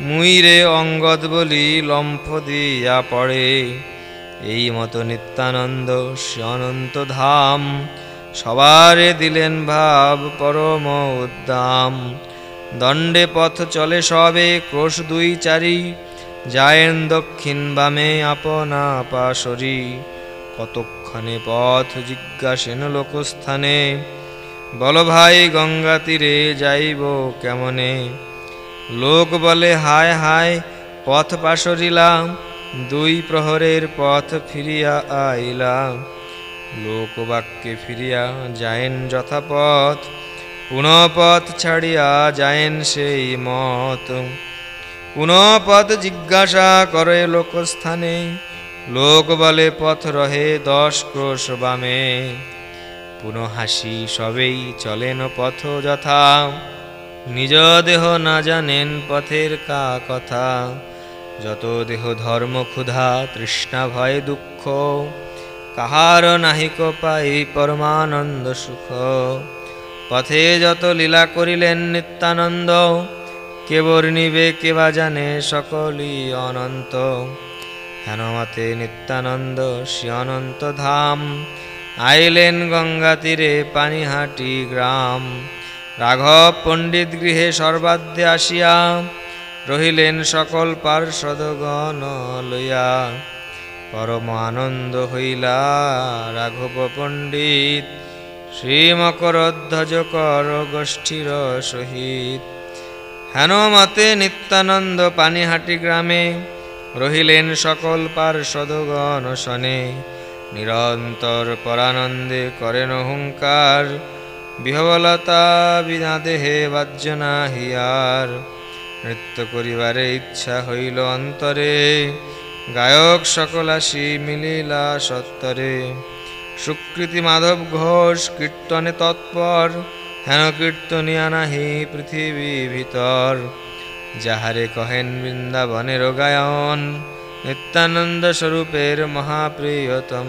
মুইরে অঙ্গদ বলি লম্ফ দিয়া পড়ে। এই মতো নিত্যানন্দ অনন্ত ধাম, সবারে দিলেন ভাব পরম উদ্দাম। দণ্ডে পথ চলে সবে, ক্রোশ দুই চারি, যায়েন দক্ষিণ বামে আপনা পাশরি। কতক্ষণে পথ জিজ্ঞাসেন লোকস্থানে, বল ভাই গঙ্গা তীরে যাইব কেমনে? লোক বলে, হায় হায়, পথ পাশরিলাম, দুই প্রহরের পথ ফিরিয়া আইলাম। লোকবাক্যে ফিরিয়া যায়েন যথাপথ, পুনঃ পথ ছাড়িয়া যায়েন সেই মত। পুনঃ পথ জিজ্ঞাসা করে লোকস্থানে, লোক বলে, পথ রহে দশ ক্রোশ বামে। পুনঃ হাসি সবেই চলেন পথ যথা। নিজ দেহ না জানেন পথের কা কথা। যত দেহ ধর্ম ক্ষুধা, তৃষ্ণা, ভয়, দুঃখ, কাহার নাহিক পাই পরমানন্দ সুখ। পথে যত লীলা করিলেন নিত্যানন্দ কে বর্ণিবে কে বা জানে সকলই অনন্ত। হেনমতে নিত্যানন্দ শ্রী অনন্ত ধাম। আইলেন গঙ্গা তীরে পানিহাটি গ্রাম। রাঘব পণ্ডিত গৃহে সর্বাদ্যে আসিয়া রহিলেন সকল পার্শ্বদগণ লইয়া। পরম আনন্দ হইলা রাঘব পণ্ডিত, শ্রীমকরধ্বজ কর গোষ্ঠীর সহিত। হেন মতে নিত্যানন্দ পানিহাটি গ্রামে রহিলেন সকল পার্শ্বদগণ শনে। নিরন্তর পরানন্দে করেন হুঙ্কার বিহবলতা বিনা দেহে বাজ্যনা হিয়ার। নৃত্য করিবারে ইচ্ছা হইল অন্তরে। গায়ক সকল আসি মিলিলা সত্তরে। সুকৃতি মাধব ঘোষ কীর্তনে তৎপর, হেন কীর্তনিয়া নাহি পৃথিবী ভিতর। যাহারে কহেন বৃন্দাবনের গায়ন, নিত্যানন্দ স্বরূপের মহাপ্রিয়তম।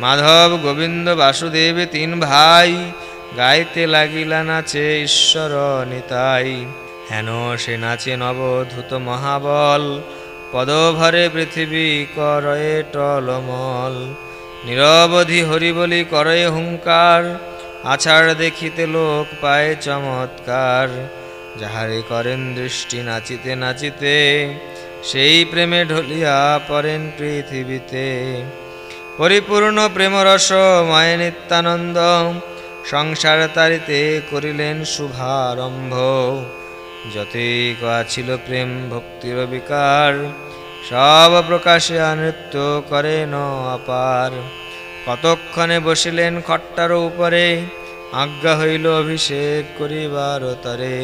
মাধব গোবিন্দ বাসুদেব তিন ভাই, গাইতে লাগিলা নাচে ঈশ্বর নিতাই। হেন সে নাচে নবধূত মহাবল, পদভরে পৃথিবী করয়ে টলমল। নিরবধি হরি বলি করে হুঙ্কার, আছাড় দেখিতে লোক পায় চমৎকার। যাহারে করেন দৃষ্টি নাচিতে নাচিতে, সেই প্রেমে ঢলিয়া পড়েন পৃথিবীতে। পরিপূর্ণ প্রেমরস, ময় নিত্যানন্দ, সংসার তারিতে করিলেন শুভারম্ভ। যতই ছিল প্রেম, ভক্তির বিকার, সব প্রকাশে নৃত্য করেন অপার। কতক্ষণে বসিলেন খট্টার উপরে, আজ্ঞা হইল অভিষেক করিবার তরে।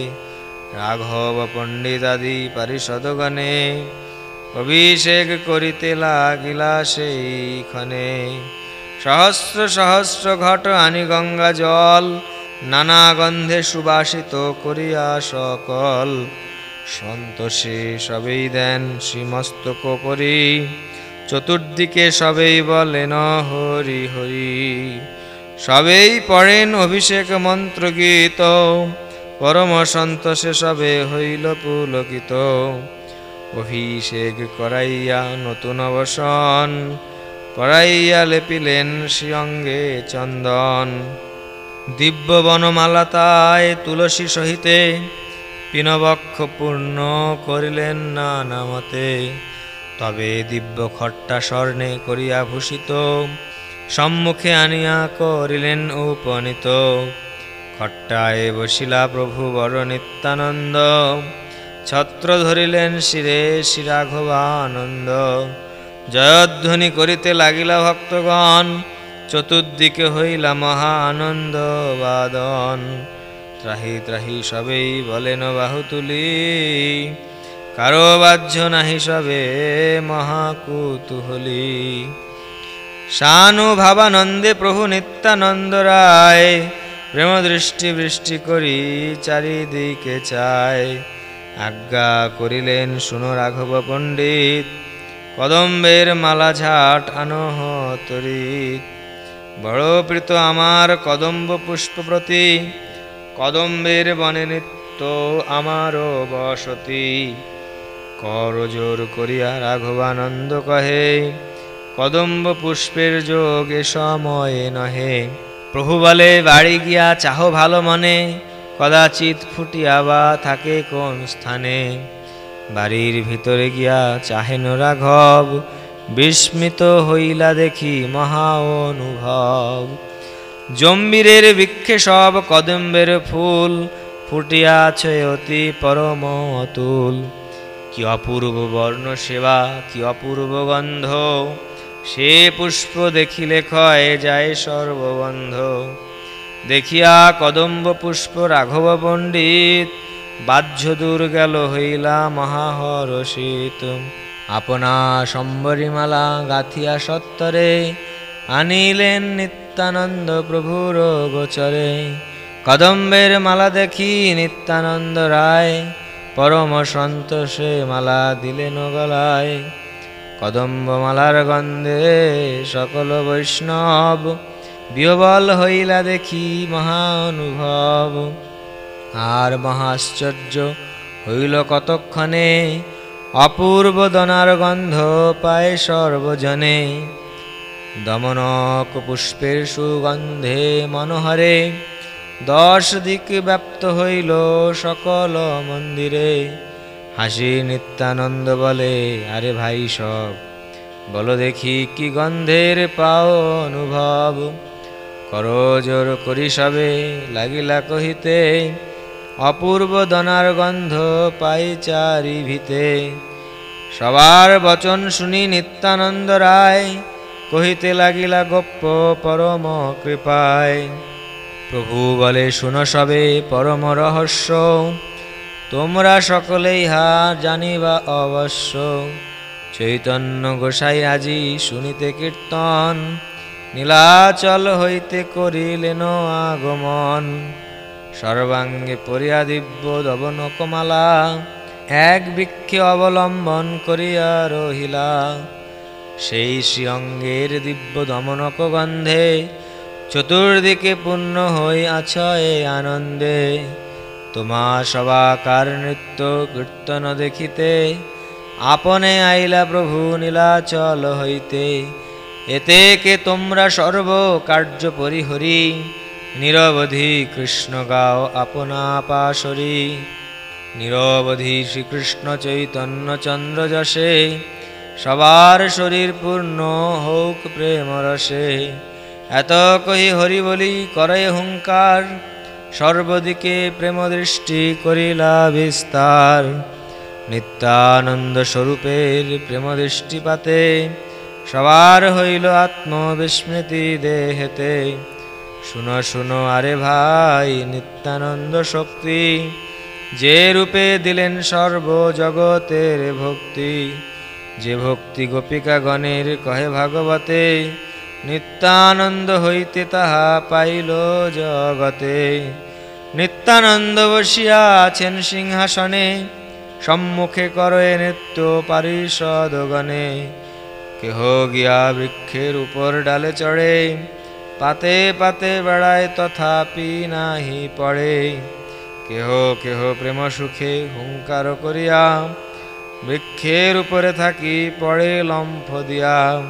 রাঘব পণ্ডিত আদি পারিষদগণে অভিষেক করিতে লাগিলা সেইখানে। সহস্র সহস্র ঘট আনি গঙ্গা জল, নানা গন্ধে সুবাসিত করিয়া সকল। সন্তোষে সবেই দেন শ্রীমস্তক পরি, চতুর্দিকে সবেই বলেন হরি হরি। সবেই পড়েন অভিষেক মন্ত্র গীত, পরম সন্তোষে সবে হইল পুলকিত। অভিষেক করাইয়া নতুন অবসন, পড়াইয়া লেপিলেন শ্রীঅঙ্গে চন্দন। দিব্য বনমালা তাই তুলসী সহিতে পিনবক্ষ পূর্ণ করিলেন নানামতে তবে দিব্য খট্টা স্বর্ণে করিয়া ভূষিত, সম্মুখে আনিয়া করিলেন উপনীত। খট্টায় বসিলা প্রভু বড় নিত্যানন্দ ছত্র ধরিলেন শিরে শিরাঘবানন্দ। জয়ধ্বনি করিতে লাগিলা ভক্তগণ, চতুর্দিকে হইলা মহা আনন্দ বাদন ত্রাহি ত্রাহি সবেই বলেন বাহু তুলি কারও বাহ্য নাহি সবে মহাকুতুহলী। সানুভাবানন্দে প্রভু নিত্যানন্দ রায় প্রেম দৃষ্টি বৃষ্টি করি চারিদিকে চায়। আজ্ঞা করিলেন শুনো রাঘব পণ্ডিত, কদম্বের মালা ঝাট আনহ তরিত। বড় প্রীত আমার কদম্ব পুষ্প প্রতি কদম্বের বনে নিত্য আমারও বসতি। কর জোর করিয়া রাঘবানন্দ কহে, কদম্ব পুষ্পের যোগে সময়ে নহে। প্রভু বলে বাড়ি গিয়া চাহ ভালো মনে কদাচিৎ ফুটিয়া বা থাকে কোন স্থানে। বাড়ির ভিতরে গিয়া চাহেন রাঘব বিস্মিত হইলা দেখি মহা অনুভব। জম্বীরের বৃক্ষে সব কদম্বের ফুল, ফুটিয়াছে অতি পরম অতুল। কি অপূর্ব বর্ণ সেবা, কি অপূর্ব গন্ধ। সে পুষ্প দেখিলে ক্ষয় যায় সর্ববন্ধ দেখিয়া কদম্ব পুষ্প রাঘব পণ্ডিত বাহ্য দূর গেল হইলা মহাহরষিত আপনা সম্বরীমালা গাথিয়া সত্তরে, আনিলেন নিত্যানন্দ প্রভুর গোচরে। কদম্বের মালা দেখি নিত্যানন্দ রায়, পরম সন্তোষে মালা দিলেন গলায়। কদম্ব মালার গন্ধে সকল বৈষ্ণব বিহবল হইলা দেখি মহানুভব। আর মহাশ্চর্য হইল কতক্ষণে? অপূর্ব দনার গন্ধ পায় সর্বজনে। দমনক পুষ্পের সুগন্ধে মনোহরে দশ দিক ব্যাপ্ত হইল সকল মন্দিরে। হাসি নিত্যানন্দ বলে, আরে ভাই সব, বলো দেখি কি গন্ধের পাও অনুভব? করজোর করি সবে লাগিলা কহিতে, অপূর্ব দনার গন্ধ পাই চারি ভিতে সবার বচন শুনি নিত্যানন্দ রায়, কহিতে লাগিলা গপ্প পরম কৃপায়। প্রভু বলে, শুনো সবে পরম রহস্য, তোমরা সকলেই হা জানিবা অবশ্য। চৈতন্য গোসাই আজি শুনিতে কীর্তন নীলাচল হইতে করিলেন আগমন। সর্বাঙ্গে পরিয়া দিব্য দবনকমালা এক বৃক্ষে অবলম্বন করিয়া রহিলা। সেই শ্রীঅঙ্গের দিব্য দমনক গন্ধে চতুর্দিকে পূর্ণ হই আছয়ে আনন্দে। তোমা সবাকার নৃত্য কীর্তন দেখিতে, আপনে আইলা প্রভু নীলাচল হইতে। এতে কে তোমরা সর্ব কার্য পরিহরি নিরবধি কৃষ্ণ গাও আপনা পাশরি। নিরবধি শ্রীকৃষ্ণ চৈতন্য চন্দ্র যশে, সবার শরীর পূর্ণ হোক প্রেম রসে। এত কহি হরি বলি করে হুঙ্কার, সর্বদিকে প্রেম দৃষ্টি করিলা বিস্তার। নিত্যানন্দ স্বরূপের প্রেম দৃষ্টিপাতে সবার হইল আত্মবিস্মৃতি দেহেতে। শুনো শুনো, আরে ভাই, নিত্যানন্দ শক্তি, যে রূপে দিলেন সর্ব জগতের ভক্তি। যে ভক্তি গোপিকা গণের কহে ভাগবতে, নিত্যানন্দ হইতে তাহা পাইল জগতে। নিত্যানন্দ বসিয়া আছেন সিংহাসনে, সম্মুখে করে নৃত্য পারিষদ গণে কেহ গিয়া বৃক্ষের উপর ডালে চড়ে, পাতে পাতে বেড়ায় তথাপি নাহি পড়ে। কেহ কেহ প্রেম সুখে হুঙ্কার করিয়া, বৃক্ষের উপরে থাকি পড়ে লম্ফ দিয়া।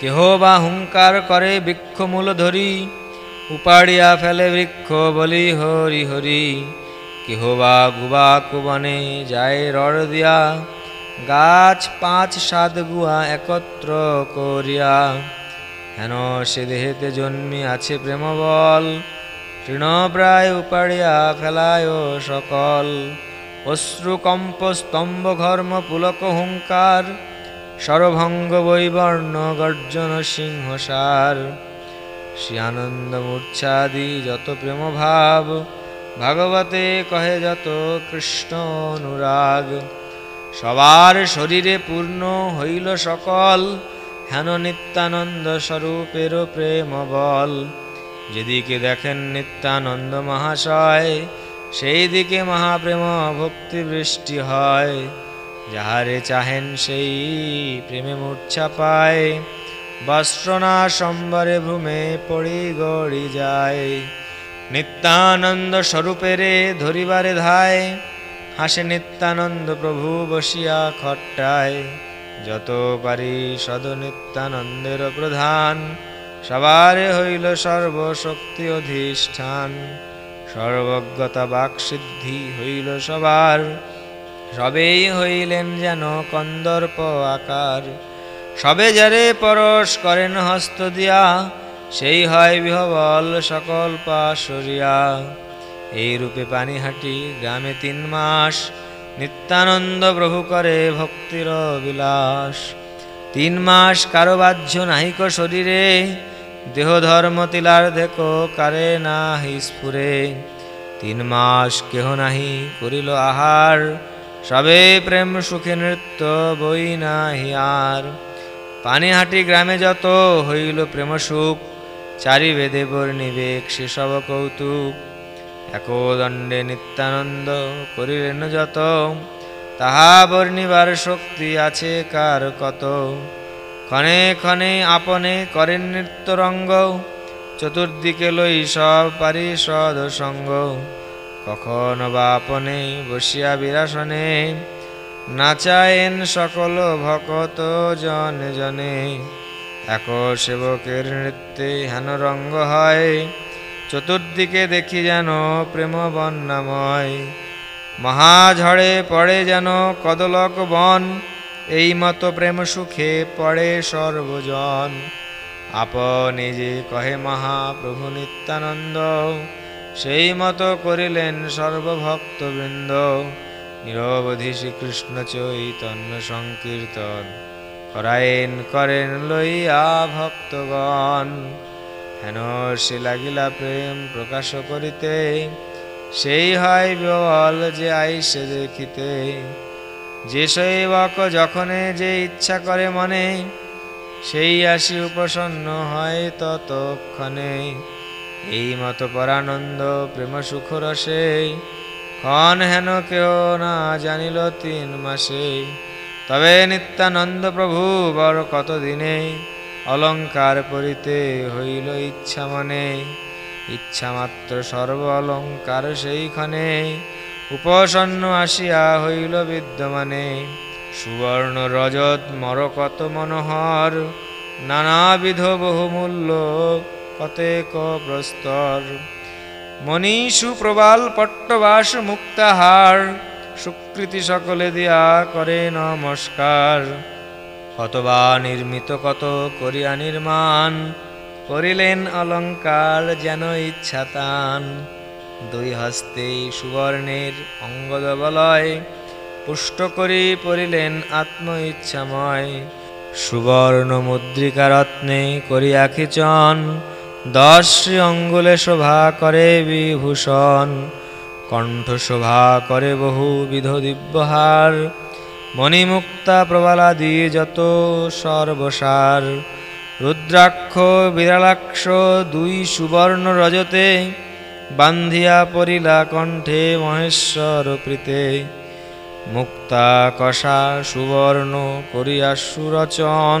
কেহ বা হুঙ্কার করে বৃক্ষ মূল ধরি, উপাড়িয়া ফেলে বৃক্ষ বলি হরি হরি। কেহ বা গুবা কুবনে যায় রড় দিয়া গাছ পাঁচ সাত গুয়া একত্র করিয়া, হেন সে দেহেতে জন্মি আছে প্রেম বল তৃণপ্রায় উপাড়িয়া ফেলায় সকল। অশ্রুকম্প স্তম্ভ, ঘর্ম, পুলক, হুঙ্কার সরভঙ্গ বৈবর্ণ, গর্জন সিংহসার শ্রী আনন্দ মূর্ছাদি, যত প্রেম ভাব ভাগবতে কহে যত কৃষ্ণ অনুরাগ। সবার শরীরে পূর্ণ হইল সকল, হেন নিত্যানন্দ স্বরূপের প্রেম বল। যেদিকে দেখেন নিত্যানন্দ মহাশয় সেই দিকে মহাপ্রেম ভক্তি বৃষ্টি হয়। যাহারে চাহেন সেই প্রেমে মূর্ছা পায় বস্ত্রনা সম্বরে ভূমে পড়ি গড়ি যায়। নিত্যানন্দ স্বরূপেরে ধরিবারে ধায় হাসে নিত্যানন্দ প্রভু বসিয়া খট্টায়। যত পারি সদ নিত্যানন্দের প্রধান, সবারে হইল সর্বশক্তি অধিষ্ঠান। সর্বজ্ঞতা বাকসিদ্ধি হইল সবার, সবেই হইলেন যেন কন্দর্প আকার। সবে যারে পরশ করেন হস্ত দিয়া, সেই হয় বিহবল সকল পাশরিয়া। এই রূপে পানিহাটি গ্রামে তিন মাস, নিত্যানন্দ প্রভু করে ভক্তির বিলাস। তিন মাস কারও বাহ্য নাহিক শরীরে, দেহ ধর্ম তিলার দেখো কারে নাহি স্ফুরে। তিন মাস কেহ নাহি করিল আহার, সবে প্রেম সুখে নৃত্য বই নাহি আর। পানিহাটি গ্রামে যত হইল প্রেম সুখ চারি বেদে বর্ণিবেক সেসব কৌতুক। একদণ্ডে নিত্যানন্দ করিলেন যত, তাহা বর্ণিবার শক্তি আছে কার কত। ক্ষণে ক্ষণে আপনে করেন নৃত্যরঙ্গ, চতুর্দিকে লই সব পারিষদ সঙ্গ। কখন বা আপনে বসিয়া বিরাসনে নাচায়েন সকল ভকত জনে জনে। এক সেবকের নৃত্যে হেন রঙ্গ হয় চতুর্দিকে দেখি যেন প্রেম বন্যাময় মহাঝড়ে পড়ে যেন কদলক বন এই মতো প্রেম সুখে পড়ে সর্বজন। আপনি যে কহে মহাপ্রভু নিত্যানন্দ, সেই মতো করিলেন সর্বভক্তবৃন্দ। নিরবধি শ্রীকৃষ্ণ চৈতন্য সংকীর্তন, করায়েন করেন লইয়া ভক্তগণ। হেন সে লাগিলা প্রেম প্রকাশ করিতে? সেই হয় বল যে আইসে দেখিতে। যে শৈবক যখনে যে ইচ্ছা করে মনে, সেই আসি উপসন্ন হয় ততক্ষণে। এই মতো পরানন্দ প্রেম সুখ রসে, ক্ষণ হেন কেউ না জানিল তিন মাসে। তবে নিত্যানন্দ প্রভু বড় কত দিনে অলঙ্কার পরিতে হইল ইচ্ছা মনে ইচ্ছা মাত্র সর্ব অলঙ্কার সেইখানে। উপসন্ন আসিয়া হইল বিদ্যমানে, সুবর্ণ রজত মরকত মনোহর, নানাবিধ বহুমূল্য কতেক প্রস্তর। মনীষু প্রবাল পট্টবাস মুক্তাহার, সুকৃতি সকলে দিয়া করে নমস্কার। কতবা নির্মিত কত করিয়া নির্মাণ, করিলেন অলঙ্কার যেন ইচ্ছা তান দুই হস্তে সুবর্ণের অঙ্গদ বলয় পুষ্ট করি পড়িলেন আত্ম ইচ্ছাময় সুবর্ণ মুদ্রিকা রত্নে করিয়া খিচন, দশ অঙ্গুলে শোভা করে বিভূষণ। কণ্ঠ শোভা করে বহুবিধ দিব্যহার মণিমুক্তা প্রবালাদি যত সর্বসার। রুদ্রাক্ষ বিরালাক্ষ দুই সুবর্ণ রজতে বান্ধিয়া পরিলা কণ্ঠে মহেশ্বর প্রীতে। মুক্তা কষা সুবর্ণ করিয়া সুরচন,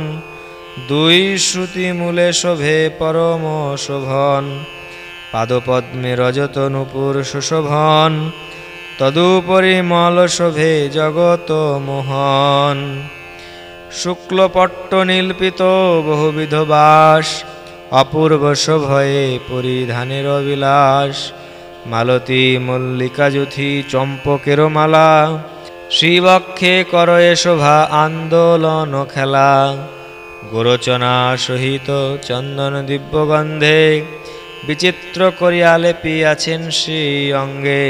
দুই শ্রুতি মূলে শোভে পরম শোভন। পাদপদ্মে রজত নূপুর সুশোভন তদুপরি মল শোভে জগত মোহন। শুক্লপট্ট নীলপিত বহুবিধ বাস, অপূর্ব শোভয়ে পরিধানের বিলাস মালতী মল্লিকা যুথি চম্পকের মালা, শ্রীবক্ষে করয়ে শোভা আন্দোলন খেলা। গোরচনা সহিত চন্দন দিব্যগন্ধে বিচিত্র করিয়া লেপিয়াছেন শ্রী অঙ্গে।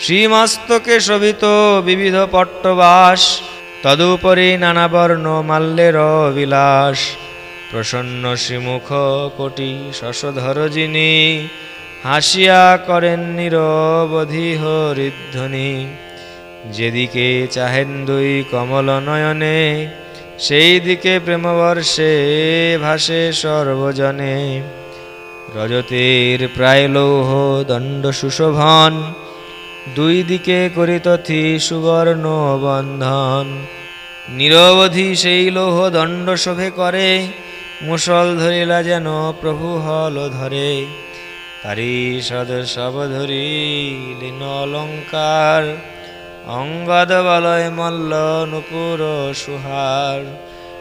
শ্রীমস্তকে শোভিত বিবিধ পট্টবাস, তদুপরি নানা বর্ণ মাল্যের বিলাস। প্রসন্ন শ্রীমুখ কোটি শশধর যিনি, হাসিয়া করেন নিরবধি হরিধ্বনি। যেদিকে চাহেন দুই কমল নয়নে সেই দিকে প্রেমবর্ষে ভাসে সর্বজনে। রজতের প্রায় লৌহ দণ্ড সুশোভন দুই দিকে করিতথি সুবর্ণ বন্ধন। নিরবধি সেই লোহ দণ্ড শোভে করে মুসল ধরিলা যেন প্রভু হল ধরে। তারি সদ সব ধরি, লীন অলঙ্কার, অঙ্গদ বলয় মল্ল নুপুর সুহার।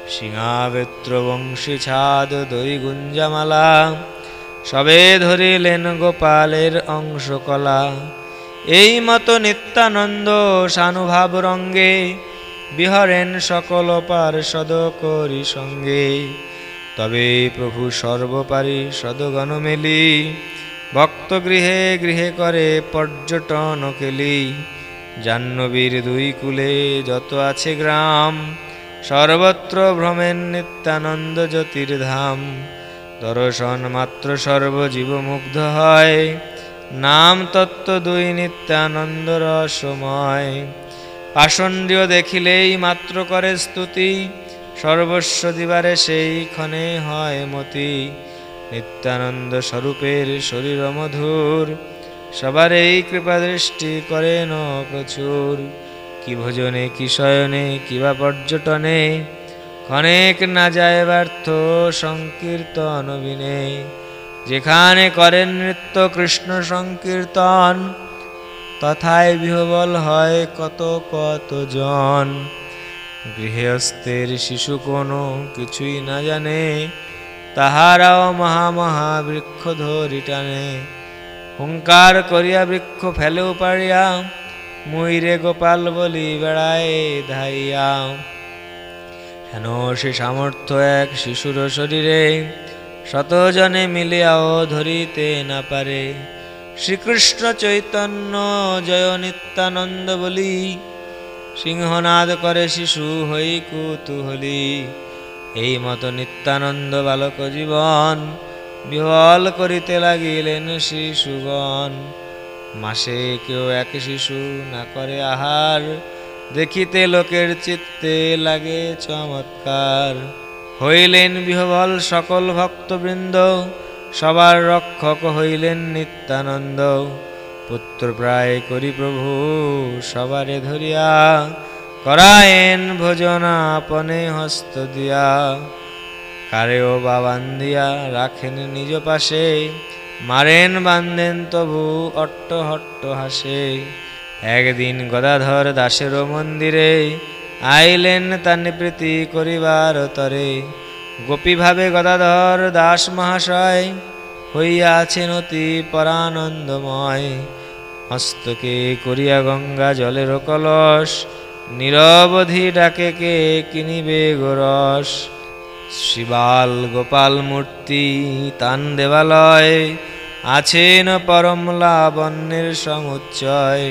সিংহাবেত্র বংশী ছাদ, দই গুঞ্জামালা, সবে ধরিলেন গোপালের অংশকলা। এই মতো নিত্যানন্দ সানুভাব রঙ্গে বিহরেন সকল পার্ষদ করি সঙ্গে। তবে প্রভু সর্বপারি সদগণ মেলি, ভক্ত গৃহে গৃহে করে পর্যটন কেলি। জাহ্নবীর দুই কুলে যত আছে গ্রাম, সর্বত্র ভ্রমেন নিত্যানন্দ জ্যোতির্ধাম। দর্শন মাত্র সর্বজীব মুগ্ধ হয় নাম তত্ত্ব দুই নিত্যানন্দ রসময় পাষণ্ডীয় দেখিলেই মাত্র করে স্তুতি, সর্বস্ব দিবারে সেই ক্ষণে হয় মতি। নিত্যানন্দ স্বরূপের শরীর মধুর সবার এই কৃপা দৃষ্টি করেন প্রচুর। কি ভোজনে, কি শয়নে কিবা পর্যটনে, ক্ষণেক না যায় ব্যর্থ সংকীর্তন বিনে। যেখানে করেন নৃত্য কৃষ্ণ সংকীর্তন, তথায় বিহবল হয় কত কত জন। গৃহস্থের শিশু কোনো কিছুই না জানে, তাহারাও মহা মহা বৃক্ষ ধরি টানে। হুঙ্কার করিয়া বৃক্ষ ফেলেও পারিয়া মুইরে গোপাল বলি বেড়ায় ধাইয়া। হেন সে সামর্থ্য এক শিশুর শরীরে শতজনে মিলিয়াও ধরিতে না পারে। শ্রীকৃষ্ণ চৈতন্য জয় নিত্যানন্দ বলি। সিংহনাদ করে শিশু হই কুতুহলি। এই মতো নিত্যানন্দ বালক জীবন বিহল করিতে লাগিলেন শিশুগণ। মাসে কেউ এক শিশু না করে আহার, দেখিতে লোকের চিত্তে লাগে চমৎকার। হইলেন বিহবল সকল ভক্তবৃন্দ, সবার রক্ষক হইলেন নিত্যানন্দ। পুত্র প্রায় করি প্রভু, সবারে ধরিয়া করায়েন ভোজনা আপনে হস্ত দিয়া। কারেও বা বান্ধিয়া রাখেন নিজ পাশে, মারেন বান্ধেন তবু অট্ট হট্ট হাসে। একদিন গদাধর দাসেরও মন্দিরে আইলেন তার নিবৃত্তি করিবার তরে। গোপীভাবে গদাধর দাস মহাশয় হইয়া আছেন অতি পরানন্দময়। হস্তকে করিয়া গঙ্গা জলের কলস নিরবধি ডাকে কে কিনিবে গোরস শিবাল গোপাল মূর্তি তান দেবালয়, আছেন পরম লাবণ্যের সমুচ্চয়।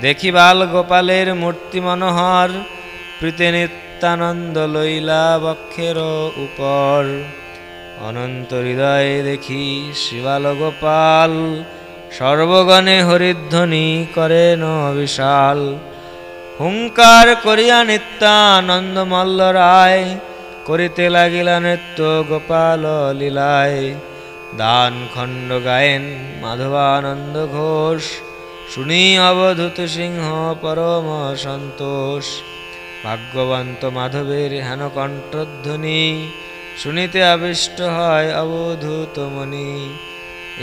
দেখিবাল গোপালের মূর্তি মনোহর প্রীতে নিত্যানন্দ লইলা বক্ষের উপর। অনন্ত হৃদয়ে দেখি শিবাল গোপাল সর্বগণে হরিধ্বনি করেন বিশাল হুঙ্কার করিয়া নিত্যানন্দ মল্ল রায়, করিতে লাগিলা নৃত্য গোপাল লীলায়। দান খণ্ড গায়েন মাধবানন্দ ঘোষ, শুনি অবধূত সিংহ পরম সন্তোষ। ভাগ্যবন্ত মাধবের হেন কণ্ঠধ্বনি, শুনিতে আবিষ্ট হয় অবধূত মণি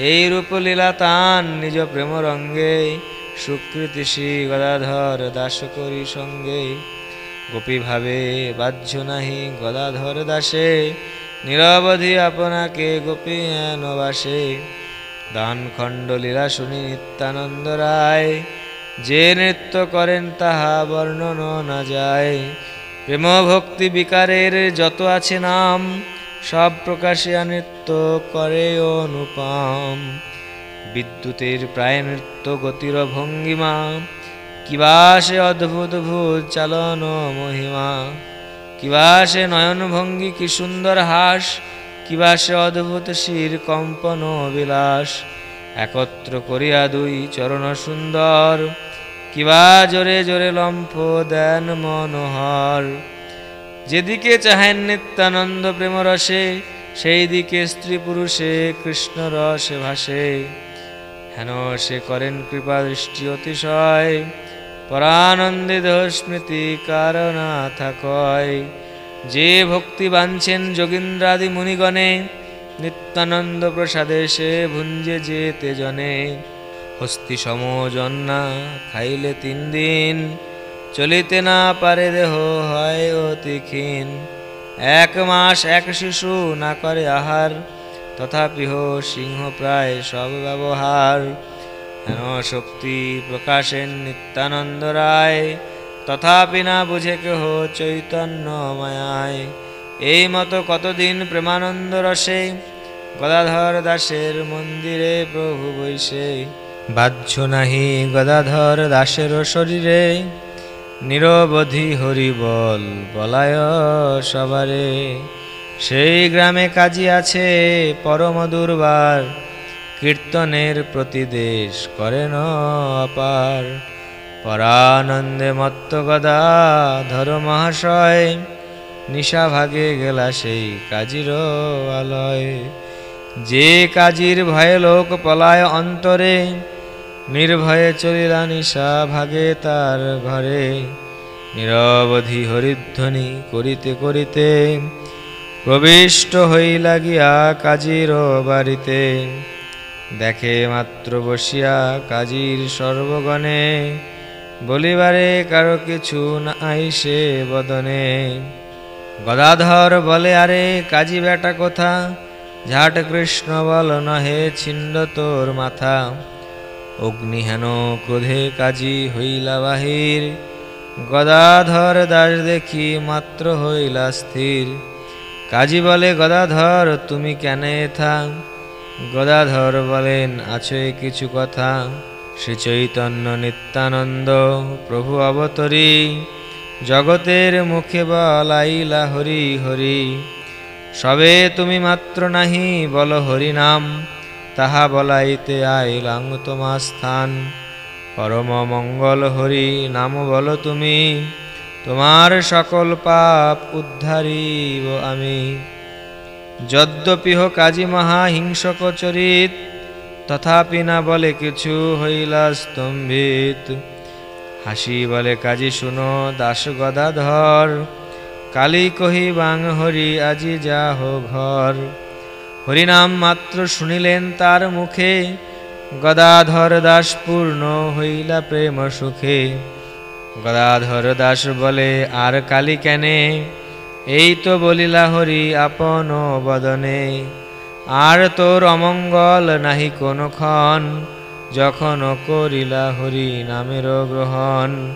এই রূপলীলা তান নিজ প্রেম রঙ্গে সুকৃতি শ্রী গদাধর দাস করি সঙ্গে। গোপী ভাবে বাহ্য নাহি গদাধর দাসে, নিরবধি আপনাকে গোপী হেন বাসে। দান খণ্ড লীলা শুনি নিত্যানন্দ রায় যে নৃত্য করেন তাহা বর্ণন না যায়। প্রেম ভক্তি বিকারের যত আছে নাম, সব প্রকাশিয়া নৃত্য করে অনুপম। বিদ্যুতের প্রায় নৃত্য গতির ভঙ্গিমা, কিবা সে অদ্ভুত ভূত চালন মহিমা। কিবা সে নয়ন ভঙ্গি কি সুন্দর হাস, কিবা সে অদ্ভুত শির কম্পন বিলাস। একত্র করিয়া দুই চরণ সুন্দর। কিবা জোরে জোরে লম্ফ দেন মনোহর। যেদিকে চাহেন নিত্যানন্দ প্রেম রসে সেই দিকে স্ত্রী পুরুষে কৃষ্ণ রসে ভাসে। হেন সে করেন কৃপা দৃষ্টি অতিশয় পরানন্দিত স্মৃতি কারণা থাকয় যে ভক্তি বাঞ্ছেন যোগীন্দ্রাদি মুনিগণে নিত্যানন্দ প্রসাদে সে ভুঞ্জে যেতে জনে। হস্তি সম জন্না খাইলে তিন দিন, চলিতে না পারে দেহ হয় অতি ক্ষীণ। এক মাস এক শিশু না করে আহার তথাপিহ সিংহ প্রায় সব ব্যবহার। হেন শক্তি প্রকাশেন নিত্যানন্দ রায়, তথাপি না বুঝে কেহ চৈতন্য মায়ায়। এই মতো কতদিন প্রেমানন্দ রসে? গদাধর দাসের মন্দিরে প্রভু বৈশে। বাহ্য নাহি গদাধর দাসের শরীরে। নিরবধি হরিবল বলায় সবারে। সেই গ্রামে কাজী আছে পরম দুর্বার। কীর্তনের প্রতিদেশ করেন অপার। পরানন্দে মত্ত গদা ধর মহাশয়। নিশা ভাগে গেলা সেই কাজীর আলয়। যে কাজীর ভয়ে লোক পলায় অন্তরে, নির্ভয়ে চলিলা নিশা ভাগে তার ঘরে। নিরবধি হরিধ্বনি করিতে করিতে প্রবিষ্ট হইলা গিয়া কাজীর বাড়িতে। দেখে মাত্র বসিয়া কাজীর সর্বগণে, বলিবারে কারও কিছু নাই সে বদনে। গদাধর বলে, আরে কাজী বেটা কথা? ঝাট কৃষ্ণ বল নহে ছিন্দ তোর মাথা। অগ্নি হেন ক্রোধে কাজী হইলা বাহির। গদাধর দাস দেখি মাত্র হইলা স্থির। কাজী বলে, গদাধর, তুমি কেন থা? গদাধর বলেন, আছে কিছু কথা। শ্রী চৈতন্য নিত্যানন্দ প্রভু অবতরী। জগতের মুখে বলাইলা হরি হরি। সবে তুমি মাত্র নাহি, বল হরি নাম তাহা বলাইতে আইলাম তোমা স্থান। পরম মঙ্গল হরি, নাম বল তুমি। তোমার সকল পাপ উদ্ধারিব আমি। যদ্যপিহ কাজী মহা হিংসক চরিত, তথাপি না বলে কিছু হইলা স্তম্ভিত। হাসি বলে, কাজী শুনো দাস গদাধর, কালি কহি বাং হরি আজি যা যাহ ঘর। হরিনাম মাত্র শুনিলেন তার মুখে, গদাধর দাস পূর্ণ হইলা প্রেম সুখে। গদাধর দাস বলে, আর কালি কেনে? এই তো বলিলা হরি আপন বদনে, আর তোর অমঙ্গল নাহি কোন ক্ষণ। যখন করিলা হরি নামের গ্রহণ,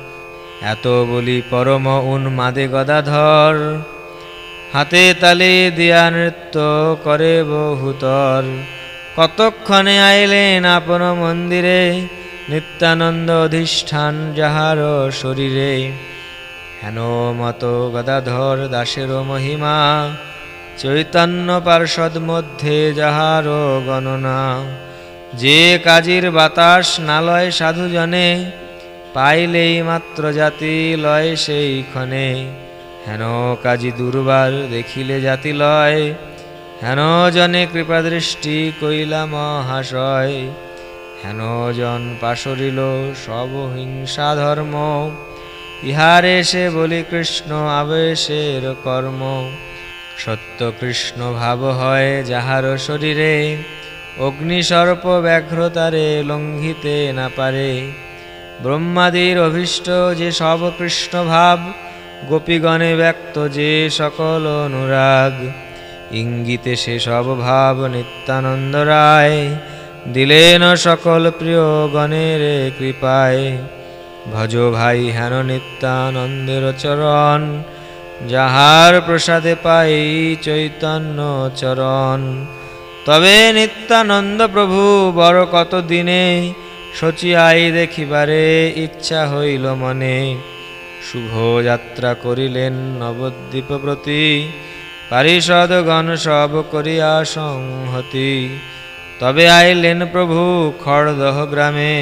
এত বলি পরম উন্মাদে গদাধর। হাতে তালে দিয়া নৃত্য করে বহুতর। কতক্ষণে আইলেন আপন মন্দিরে, নিত্যানন্দ অধিষ্ঠান যাহার শরীরে। হেন মত গদাধর দাসের মহিমা, চৈতন্য পার্ষদ মধ্যে যাহার গণনা। যে কাজীর বাতাস না নালয় সাধুজনে, পাইলেই মাত্র জাতি লয় সেই ক্ষণে। হেন কাজী দুর্বার দেখিলে জাতি লয়, হেন জনে কৃপাদৃষ্টি কইলা মহাশয়। হেন জন পাশরিল সব হিংসা ধর্ম, ইহারে সে বলি কৃষ্ণ আবেশের কর্ম। সত্য কৃষ্ণ ভাব হয় যাহার শরীরে অগ্নিসর্প ব্যাঘ্রতারে লঙ্ঘিতে না পারে। ব্রহ্মাদির অভীষ্ট যে সব কৃষ্ণ ভাব, গোপীগণে ব্যক্ত যে সকল অনুরাগ। ইঙ্গিতে সে সব ভাব নিত্যানন্দ রায়, দিলেন সকল প্রিয় গণের কৃপায়। ভজ ভাই হেন নিত্যানন্দের চরণ, যাহার প্রসাদে পাই চৈতন্য চরণ। তবে নিত্যানন্দ প্রভু বড় কত দিনে সচিয়াই দেখিবারে ইচ্ছা হইল মনে। শুভ যাত্রা করিলেন নবদ্বীপ প্রতি পারিষদ গণ সব করিয়া সংহতি। তবে আইলেন প্রভু খড়দহ গ্রামে,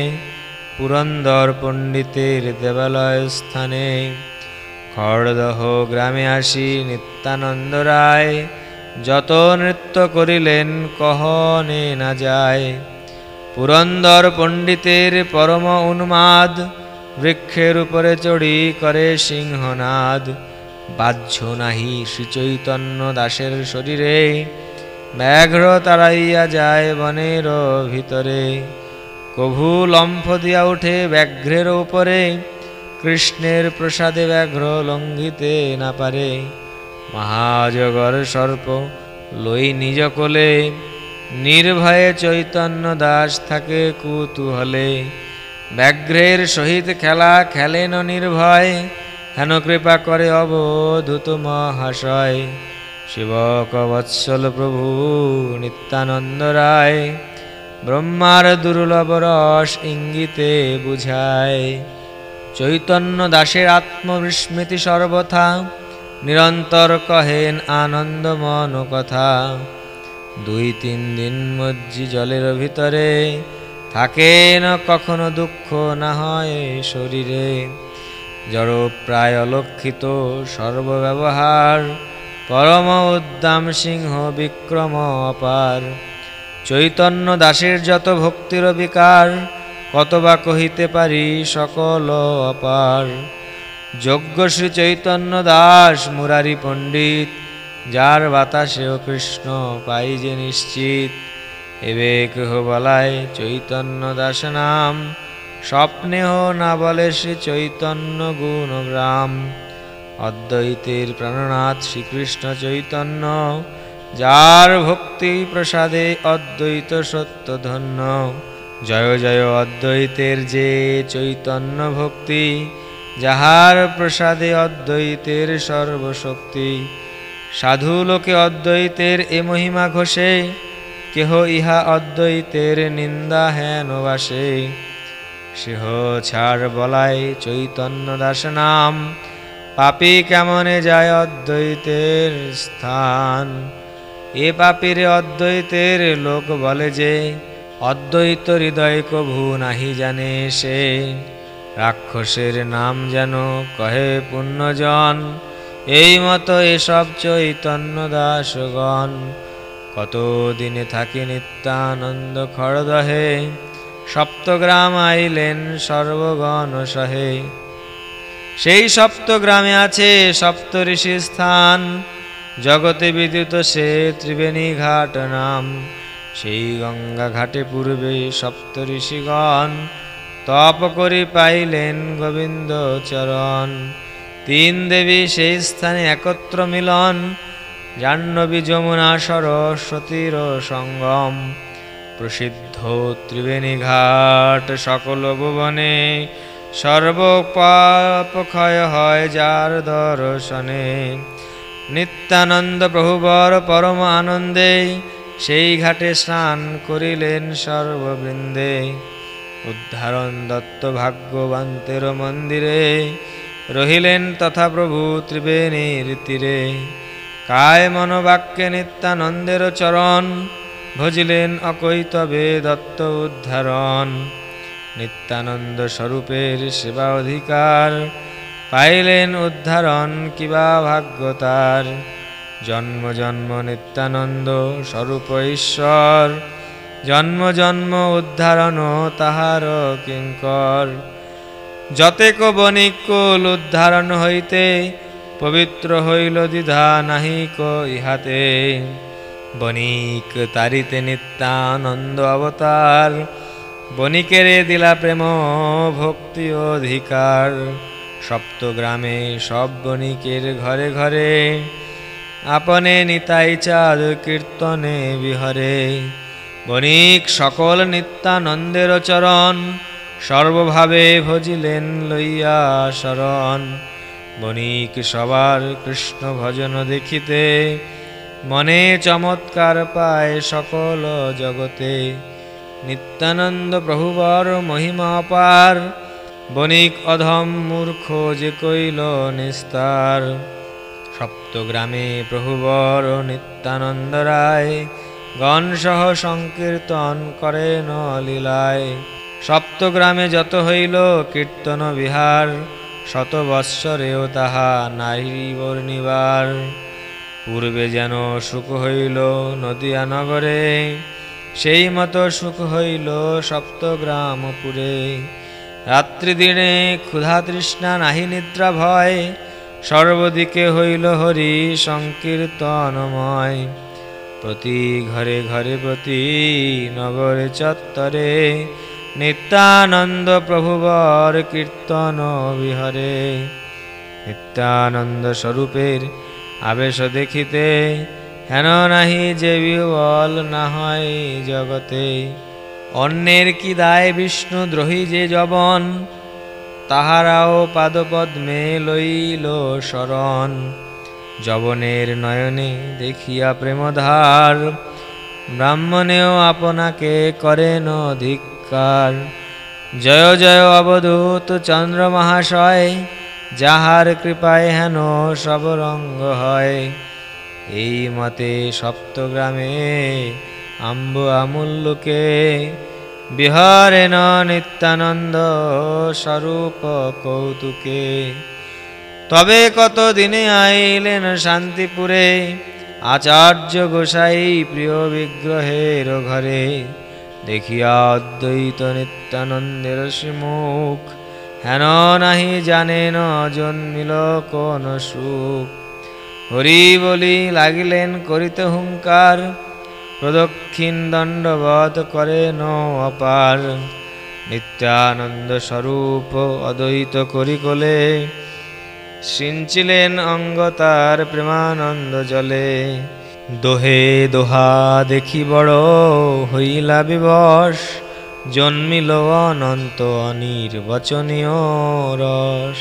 পুরন্দর পণ্ডিতের দেবালয় স্থানে। খড়দহ গ্রামে আসি নিত্যানন্দ রায় যত নৃত্য করিলেন কহনে না যায়। পুরন্দর পণ্ডিতের পরম উন্মাদ, বৃক্ষের উপরে চড়ি করে সিংহনাদ। বাহ্য নাহি শ্রীচৈতন্য দাসের শরীরে, ব্যাঘ্র তাড়াইয়া যায় বনের ভিতরে। কভু লম্ফ দিয়া উঠে ব্যাঘ্রের উপরে, কৃষ্ণের প্রসাদে ব্যাঘ্র লঙ্ঘিতে না পারে। মহাজগর সর্প, লই নিজ কোলে। নির্ভয়ে চৈতন্য দাস থাকে কুতূহলে। ব্যাঘ্রের সহিত খেলা খেলেন নির্ভয়, হেন কৃপা করে অবধূত মহাশয়। শিবক বৎসল প্রভু নিত্যানন্দ রায়, ব্রহ্মার দুর্লভ রস ইঙ্গিতে বুঝায়। চৈতন্য দাসের আত্মবিস্মৃতি সর্বথা নিরন্তর কহেন আনন্দ মন কথা। দুই তিন দিন মজ্জি জলের ভিতরে, থাকেন কখনো দুঃখ না হয় শরীরে। জড় প্রায় অলক্ষিত সর্বব্যবহার, পরম উদ্দাম সিংহ বিক্রম অপার। চৈতন্য দাসের যত ভক্তির বিকার কত বা কহিতে পারি সকল অপার। যজ্ঞ শ্রী চৈতন্য দাস মুরারি পণ্ডিত, যার বাতাসেও কৃষ্ণ পাই যে নিশ্চিত। এবে কেহ বলায় চৈতন্য দাস নাম, স্বপ্নেহ না বলে শ্রী চৈতন্য গুণগ্রাম অদ্বৈতের প্রাণনাথ শ্রীকৃষ্ণ চৈতন্য, যার ভক্তি প্রসাদে অদ্বৈত সত্য ধন্য। জয় জয় অদ্বৈতের যে চৈতন্য ভক্তি যাহার প্রসাদে অদ্বৈতের সর্বশক্তি, সাধু লোকে অদ্বৈতের এ মহিমা ঘোষে, কেহ ইহা অদ্বৈতের নিন্দা হেন বাসে। সেহ ছাড় বলাই চৈতন্য দাস নাম, পাপি কেমনে যায় অদ্বৈতের স্থান? এ পাপির অদ্বৈতের লোক বলে যে, অদ্বৈত হৃদয় কভু নাহি জানে সে। রাক্ষসের নাম যেন কহে পুণ্যজন। এই মতো এসব চৈতন্য দাসগণ কত দিনে থাকি নিত্যানন্দ খড়দহে সপ্তগ্রাম আইলেন সর্বগণ সহে। সেই সপ্তগ্রামে আছে সপ্তঋষি স্থান, জগতে বিদ্যুত সে ত্রিবেণী ঘাট নাম। সেই গঙ্গা ঘাটে পূর্বে সপ্তঋষিগণ তপ করি পাইলেন গোবিন্দ চরণ। তিন দেবী সেই স্থানে একত্র মিলন। জাহ্নবী যমুনা সরস্বতীর সঙ্গম। প্রসিদ্ধ ত্রিবেণী ঘাট সকল ভুবনে। সর্বপাপ ক্ষয় হয় যার দর্শনে। নিত্যানন্দ প্রভুবর পরম আনন্দে। সেই ঘাটে স্নান করিলেন সর্ববৃন্দে। উদ্ধারণ দত্ত ভাগ্যবান্তের মন্দিরে রহিলেন তথা প্রভু ত্রিবেণীর তীরে কায় মনোবাক্যে নিত্যানন্দের চরণ, ভজিলেন অকৈতবে দত্ত উদ্ধারণ। নিত্যানন্দ স্বরূপের সেবা অধিকার, পাইলেন উদ্ধারণ কিবা ভাগ্য তার। জন্ম জন্ম নিত্যানন্দ স্বরূপ ঈশ্বর জন্ম জন্ম উদ্ধারণ তাহার কিঙ্কর। যতেক বণিক কুল উদ্ধারণ হইতে, পবিত্র হইল দ্বিধা নাহিক ইহাতে বণিক তারিতে নিত্যানন্দ অবতার, বণিকেরে দিলা প্রেম ভক্তি অধিকার। সপ্তগ্রামে সব বণিকের ঘরে ঘরে, আপনে নিতাই চাঁদ কীর্তনে বিহরে। বণিক সকল নিত্যানন্দের চরণ, সর্বভাবে ভজিলেন লইয়া শরণ। বণিক সবার কৃষ্ণ ভজন দেখিতে, মনে চমৎকার পায় সকল জগতে। নিত্যানন্দ প্রভুবর মহিমা পার বণিক অধম মূর্খ যে কইল নিস্তার। সপ্তগ্রামে প্রভুবর নিত্যানন্দ রায় গণসহ সংকীর্তন করেন লীলায়। সপ্তগ্রামে যত হইল কীর্তন বিহার, শত বৎসরেও তাহা নাহি বর্ণিবার। পূর্বে যেন সুখ হইল নদিয়া নগরে, সেই মতো সুখ হইল সপ্তগ্রামপুরে রাত্রি দিনে ক্ষুধা তৃষ্ণা নাহি নিদ্রা ভয়, সর্বদিকে হইল হরি সংকীর্তনময়। প্রতি ঘরে ঘরে, প্রতি নগরে চত্বরে নিত্যানন্দ প্রভুবর কীর্তন বিহরে। নিত্যানন্দ স্বরূপের আবেশ দেখিতে হেন নাহি যে বিবল না হয় জগতে। অন্যের কি দায় বিষ্ণু দ্রোহী যে জবন তাহারাও পাদপদ্মে লইল শরণ। জবনের নয়নে দেখিয়া প্রেমধার, ব্রাহ্মণেও আপনাকে করেন অধিকার। জয় জয় অবধূত চন্দ্র মহাশয়, যাহার কৃপায় হেন সব রঙ্গ হয়। এই মতে সপ্তগ্রামে আম্ব আমূল্যকে বিহারেন নিত্যানন্দ স্বরূপ কৌতুকে তবে কত দিনে আইলেন শান্তিপুরে? আচার্য গোসাই প্রিয় বিগ্রহের ঘরে দেখিয়া অদ্বৈত নিত্যানন্দের শ্রীমুখ, হেন নাহি জানেন জন্মিল কোন সুখ। হরি বলি লাগিলেন করিতে হুঙ্কার, প্রদক্ষিণ দণ্ডবধ করেন অপার। নিত্যানন্দ স্বরূপ অদ্বৈত করি কোলে সিঞ্চিলেন অঙ্গ তার প্রেমানন্দ জলে। দোহে দোহা দেখি বড় হইলা বিবশ, জন্মিল অনন্ত অনির্বচনীয় রস।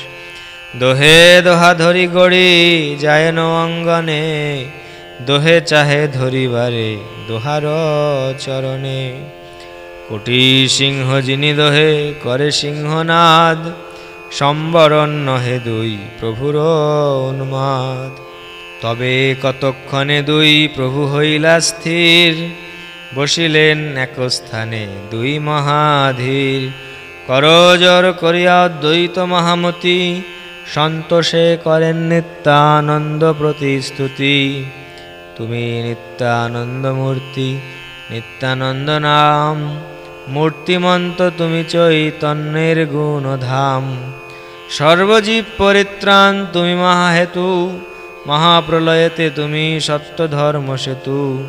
দোহে দোহা ধরি গড়ি যায়ন অঙ্গনে, দোহে চাহে ধরিবারে দোহার চরণে। কোটি সিংহ যিনি দোহে, করে সিংহনাদ সম্বরণ নহে দুই প্রভুর উন্মাদ তবে কতক্ষণে দুই প্রভু হইলা স্থির? বসিলেন এক স্থানে দুই মহাধীর। করজর করিয়া দ্বৈত মহামতি, সন্তোষে করেন নিত্যানন্দ প্রতিস্তুতি। তুমি নিত্যানন্দ মূর্তি, নিত্যানন্দ নাম মূর্তিমন্ত তুমি চৈতন্যের গুণধাম। সর্বজীব পরিত্রাণ তুমি মহাহেতু, মহাপ্রলয়েতে তুমি সত্য ধর্ম সেতু।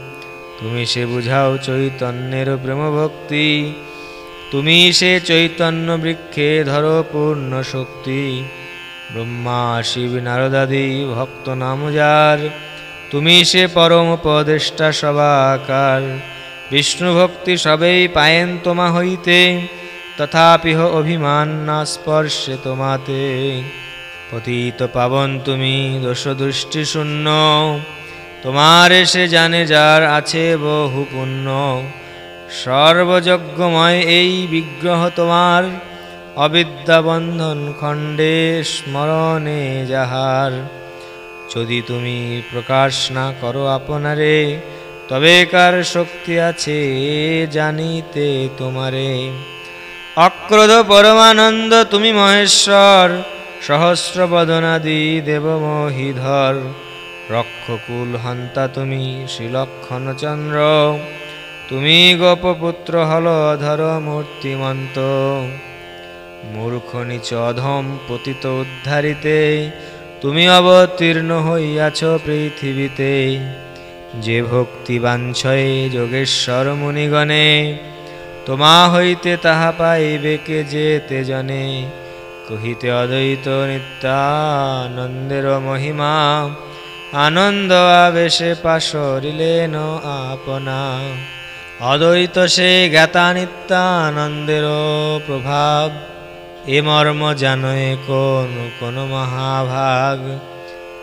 তুমি সে বুঝাও চৈতন্যের প্রেম ভক্তি তুমি সে চৈতন্য বৃক্ষে ধরো পূর্ণ শক্তি। ব্রহ্মা, শিব নারদাদি ভক্ত নাম যার তুমি সে পরম উপদেষ্টা সবাকার। বিষ্ণু ভক্তি সবেই পায়েন তোমা হইতে তথাপিহ অভিমান না স্পর্শে তোমাতে। পতিত পাবন তুমি দোষ দৃষ্টি শূন্য। তোমার সে জানে যার আছে বহু পুণ্য। সর্বযজ্ঞময় এই বিগ্রহ তোমার অবিদ্যাবন্ধন খণ্ডে স্মরণে যাহার। যদি তুমি প্রকাশ না করো আপনারে তবে কার শক্তি আছে জানিতে তোমারে? অক্রোধ পরমানন্দ তুমি মহেশ্বর, সহস্র বদনাদি দেবমহিধর রক্ষকুল হন্তা তুমি শ্রীলক্ষণ চন্দ্র, তুমি গোপপুত্র হল ধর মূর্তিমন্ত। মূর্খ নিচ অধম পতিত উদ্ধারিতে, তুমি অবতীর্ণ হইয়াছ পৃথিবীতে। যে ভক্তি বাঞ্ছয়ে যোগেশ্বর মুনিগণে, তোমা হইতে তাহা পাইবে কে যেতে জনে। কহিতে অদ্বৈত নিত্যানন্দের মহিমা, আনন্দ আবেশে পাশরিলেন আপনা। অদ্বৈত সে জ্ঞাতা নিত্যানন্দের প্রভাব, এ মর্ম জানয়ে কোন কোন মহাভাগ।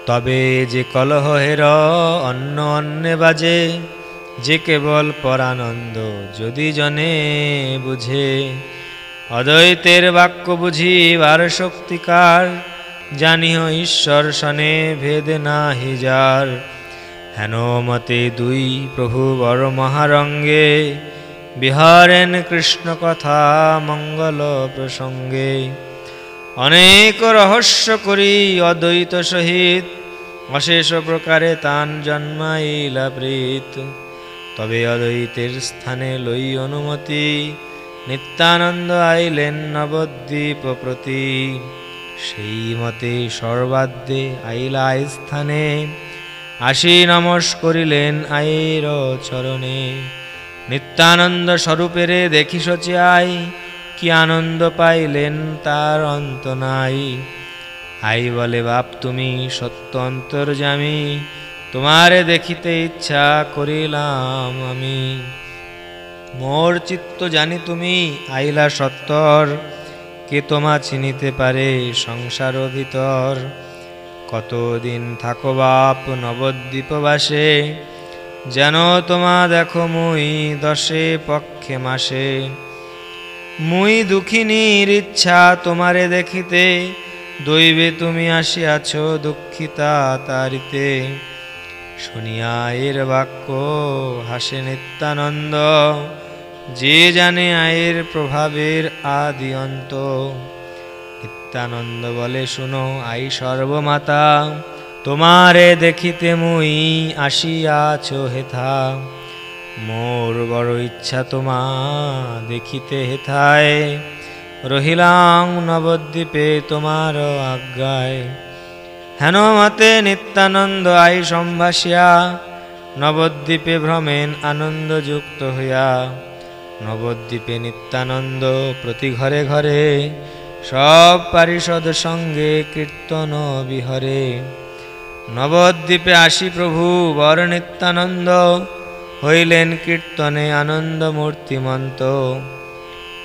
তবে যে কলহ হের অন্য অন্যে বাজে, যে কেবল পরানন্দ যদি জনে, বুঝে। অদ্বৈতের বাক্য বুঝিবার শক্তিকার জানিও ঈশ্বর সনে ভেদ না হিজার হেন মতে দুই প্রভু বড় মহারঙ্গে, বিহারেন কৃষ্ণ কথা মঙ্গল প্রসঙ্গে। অনেক রহস্য করি অদ্বৈত সহিত। অশেষ প্রকারে তান জন্মাইলা প্রীত। তবে অদ্বৈতের স্থানে লই অনুমতি, নিত্যানন্দ আইলেন নবদ্বীপ প্রতি। সেই মতে সর্বাদ্যে আইলা স্থানে। আসি নমস করিলেন আয়ের চরণে। নিত্যানন্দ স্বরূপেরে দেখি সচিয়াই কি আনন্দ পাইলেন তার অন্ত নাই। আই বলে, বাপ তুমি সত্য অন্তর্জামী তোমারে দেখিতে ইচ্ছা করিলাম আমি। মোর চিত্ত জানি তুমি আইলা সত্তর, কে তোমা চিনিতে পারে সংসার ভিতর। কতদিন থাকো বাপ নবদ্বীপবাসে, যেন তোমা দেখো মুই দশে পক্ষে মাসে। মুই দুঃখিনীর ইচ্ছা তোমারে দেখিতে, দৈবে তুমি আসিয়াছ দুঃখিতা তারিতে। শুনিয়া এর বাক্য হাসে নিত্যানন্দ, যে জানে আয়ের প্রভাবের আদি অন্ত। নিত্যানন্দ বলে, শুনো, আই সর্বমাতা, তোমারে দেখিতে মুই আসিয়াছ হেথা। মোর বড় ইচ্ছা তোমা দেখিতে হেথায়। রহিলাং নবদ্বীপে তোমার আজ্ঞায়। হেন মতে নিত্যানন্দ আই সম্ভাসিয়া নবদ্বীপে ভ্রমেন আনন্দযুক্ত হইয়া। নবদ্বীপে নিত্যানন্দ প্রতি ঘরে ঘরে, সব পারিষদ সঙ্গে কীর্তন বিহরে। নবদ্বীপে আসি প্রভু বর নিত্যানন্দ হইলেন কীর্তনে আনন্দ মূর্তিমন্ত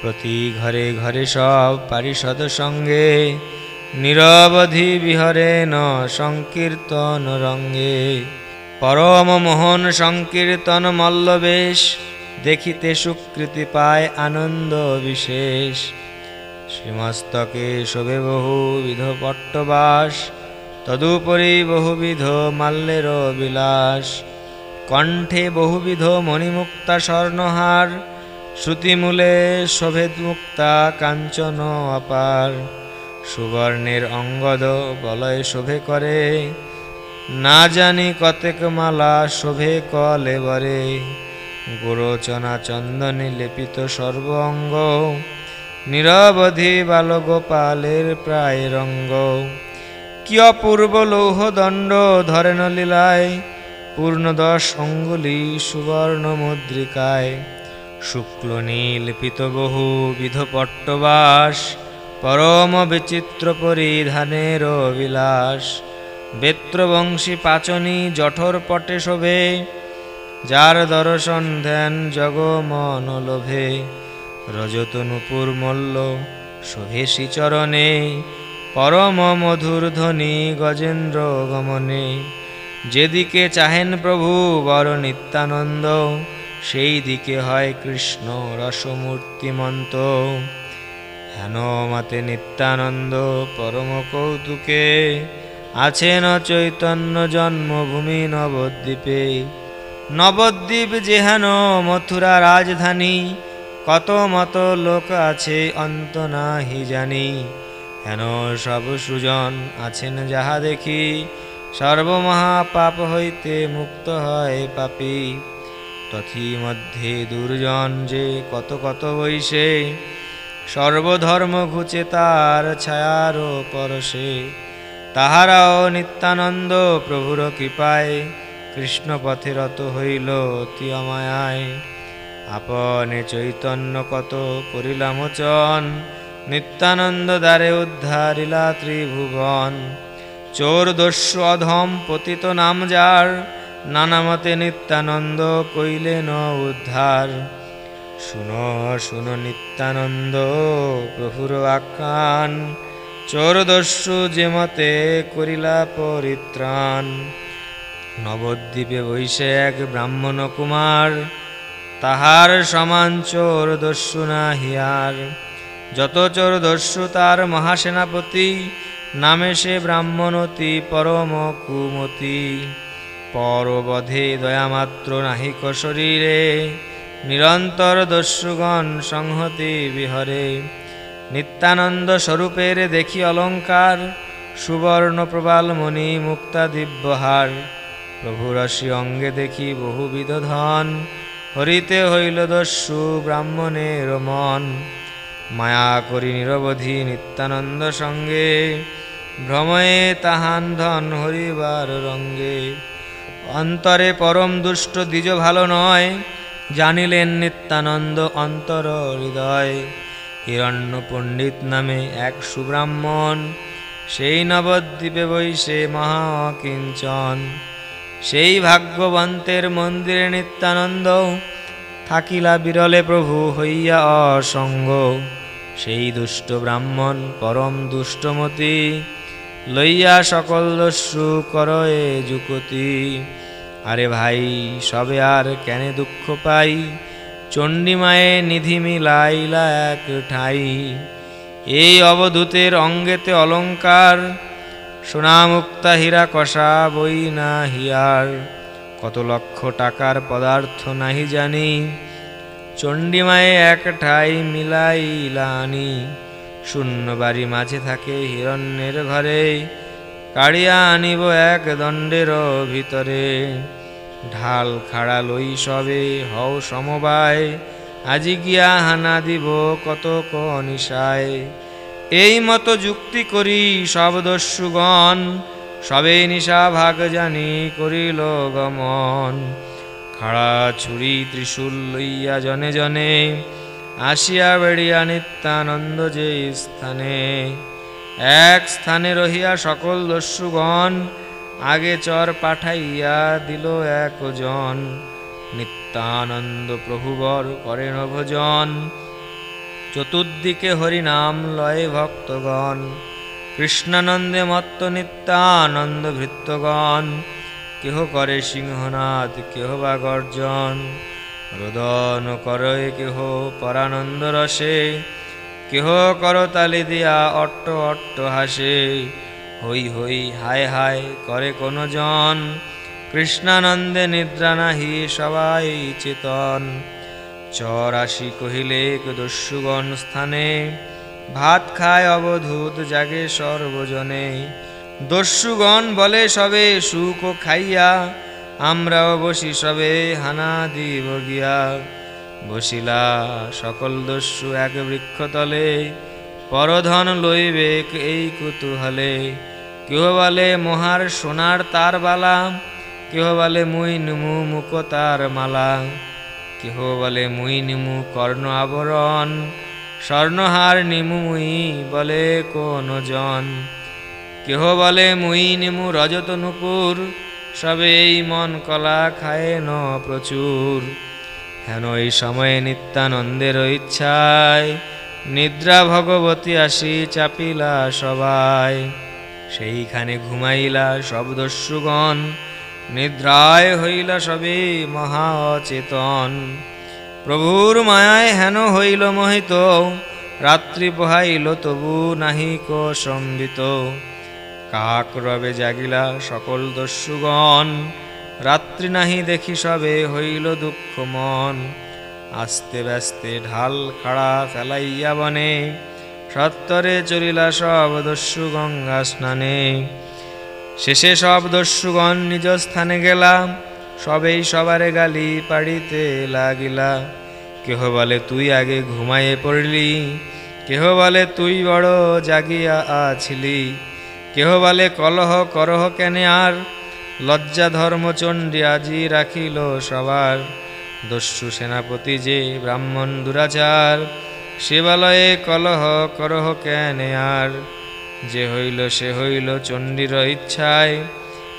প্রতি ঘরে ঘরে সব পারিষদ সঙ্গে নিরবধি বিহরে ন সংকীর্তন রঙ্গে। পরম মোহন সংকীর্তন মল্লবেশ, দেখিতে সুকৃতি পায় আনন্দ বিশেষ। শ্রীমস্তকে শোভে বহুবিধ পট্টবাস, তদুপরি বহুবিধ মাল্যের বিলাস। কণ্ঠে বহুবিধ মণিমুক্তা স্বর্ণহার, শ্রুতিমূলে শোভেদ মুক্তা কাঞ্চন অপার। সুবর্ণের অঙ্গদ বলয় শোভে করে, না জানি কতেক মালা শোভে কলে বরে। গোরচনা চন্দনে লেপিত সর্ব অঙ্গ, নিরবধি বালগোপালের প্রায় রঙ্গ। কি অপূর্ব লৌহ দণ্ড ধরেন লীলায় পূর্ণ দশ অঙ্গুলি সুবর্ণ মুদ্রিকায় শুক্ল নীল পিতবহু বিধ পট্টবাস পরম বিচিত্র পরিধানের বিলাস বেত্রবংশী পাচনী জঠর পটে শোভে, যার দর্শন ধ্যান জগমন লোভে। রজত নুপুর মল্ল শোভে চরণে পরম মধুর ধ্বনি গজেন্দ্র গমনে। যেদিকে চাহেন প্রভু বড় নিত্যানন্দ, সেই দিকে হয় কৃষ্ণ রসমূর্তিমন্ত হেন মাতে নিত্যানন্দ পরম কৌতুকে আছেন চৈতন্য জন্মভূমি নবদ্বীপে। নবদ্বীপ যেহেন মথুরা রাজধানী, কত মত লোক আছে অন্ত নাহি জানি। হেন সব সুজন আছেন যাহা দেখি সর্বমহাপাপ হইতে মুক্ত হয় পাপী। তথি মধ্যে দুর্জন যে কত কত বৈশে সর্বধর্ম ঘুচে তার ছায়ার পরশে তাহারাও নিত্যানন্দ প্রভুর কৃপায়, কৃষ্ণ পথে রত হইল অতি অমায়ায় আপনে চৈতন্য কত করিলা মোচন নিত্যানন্দ দ্বারে উদ্ধারিলা ত্রিভুবন। চোর দস্যু অধম পতিত নাম যার, নানামতে নিত্যানন্দ কইলেন উদ্ধার। শুনো শুনো নিত্যানন্দ প্রভুর আখ্যান, চোর দস্যু যে মতে করিলা পরিত্রাণ। নবদ্বীপে বৈশে এক ব্রাহ্মণ কুমার, তাহার সমান চোর দস্যু না হিয়ার যত চোর দস্যু তার মহাসেনাপতি নামে সে ব্রাহ্মণতি, পরম কুমতি। পরবধে দয়ামাত্র নাহিক শরীরে নিরন্তর দস্যুগণ সংহতি বিহরে। নিত্যানন্দ স্বরূপের দেখি অলঙ্কার, সুবর্ণ প্রবাল মণি মুক্তা দিব্যহার। প্রভুরসি অঙ্গে দেখি বহুবিধ ধন, হরিতে হইল দস্যু ব্রাহ্মণের মন। মায়া করি নিরবধি নিত্যানন্দ সঙ্গে ভ্রময়ে তাহান ধন হরিবার রঙ্গে। অন্তরে পরম দুষ্ট দ্বিজ ভালো নয়, জানিলেন নিত্যানন্দ অন্তর হৃদয়। হিরণ্য পণ্ডিত নামে এক সুব্রাহ্মণ, সেই নবদ্বীপে বৈশে মহাকিঞ্চন। সেই ভাগ্যবন্তের মন্দিরে নিত্যানন্দ থাকিলা বিরলে প্রভু হইয়া অসঙ্গ। সেই দুষ্ট ব্রাহ্মণ পরম দুষ্টমতি লইয়া সকল দস্যু করয়ে যুকতি আরে ভাই, সবে আর কেনে দুঃখ পাই? চণ্ডীমায়ে নিধি মিলাইলা এক ঠাই। এই অবধূতের অঙ্গেতে অলঙ্কার, সোনামুক্তা হীরা কষা বই না হিয়ার। কত লক্ষ টাকার পদার্থ নাহি জানি, চণ্ডীমায়ে এক ঠাই মিলাইলানি। শূন্য বাড়ি মাঝে থাকে হিরণ্যের ঘরে। কাড়িয়া আনিব এক দণ্ডের ভিতরে। ঢাল খাড়া লই সবে, হও সমবায়। আজি গিয়া হানা দিব কত কনিশায় এই মতো যুক্তি করি সব দস্যুগণ। সবে নিশা ভাগ জানি করিল গমন। খাড়া ছুরি ত্রিশূল লইয়া জনে জনে আসিয়া বেড়িয়া নিত্যানন্দ যে স্থানে। এক স্থানে রহিয়া সকল দস্যুগণ, আগে চর পাঠাইয়া দিল একজন। নিত্যানন্দ প্রভুবর করেন ভোজন। চতুর্দিকে হরিনাম লয় ভক্তগণ। কৃষ্ণানন্দে মত্ত নিত্যানন্দ ভৃত্যগণ। কেহ করে সিংহনাথ, কেহ বা গর্জন। রোদন করে কেহ পরানন্দ রসে, কেহ করতালি দিয়া অট্ট অট্ট হাসে। হই হই হায় হায় করে কোন জন, কৃষ্ণানন্দে নিদ্রা নাহি সবাই চেতন। চরাশি কহিলে দস্যুগণ স্থানে, ভাত খায় অবধূত জাগে সর্বজনে। দস্যুগণ বলে সবে সুখ খাইয়া আমরাও বসি সবে হানা দিব গিয়া। বসিলা সকল দস্যু এক বৃক্ষতলে পরধন লইবে এই কুতূহলে। কেহ বলে মহার সোনার তার বালা, কেহ বলে মুই নুমু মুক তার মালা। কেহ বলে মুই নিমু কর্ণ আবরণ, স্বর্ণহার নিমু মুই বলে কোন জন। কেহ বলে মুই নিমু রজত নুপুর সবেই মন কলা খায় ন প্রচুর। হেন এই সময়ে নিত্যানন্দের ইচ্ছায় নিদ্রা ভগবতী আসি চাপিলা সবাই। সেইখানে ঘুমাইলা সব দস্যুগণ নিদ্রায় হইলা সবে মহা অচেতন প্রভুর মায়ায় হেন হইল মোহিত, রাত্রি পোহাইল তবু নাহিক সম্বিত। কাক রবে জাগিলা সকল দস্যুগণ। রাত্রি নাহি দেখি সবে হইল দুঃখ মন। আস্তে ব্যস্তে ঢাল খাড়া ফেলাইয়া বনে, সত্তরে চলিলা সব দস্যু গঙ্গা স্নানে। শেষে সব দস্যুগণ নিজ স্থানে গেলা, সবেই সবারে গালি পাড়িতে লাগিলা। কেহ বলে, তুই আগে ঘুমায়ে পড়লি। কেহ বলে, তুই বড় জাগিয়া আছিলি। কেহ বলে কলহ করহ কেনে আর? লজ্জা ধর্মচণ্ডী আজি রাখিল সবার। দস্যু সেনাপতি যে ব্রাহ্মণ দুরাচার, শিবালয়ে কলহ করহ কেনে আর? যে হইল সে হইল চণ্ডীর ইচ্ছায়।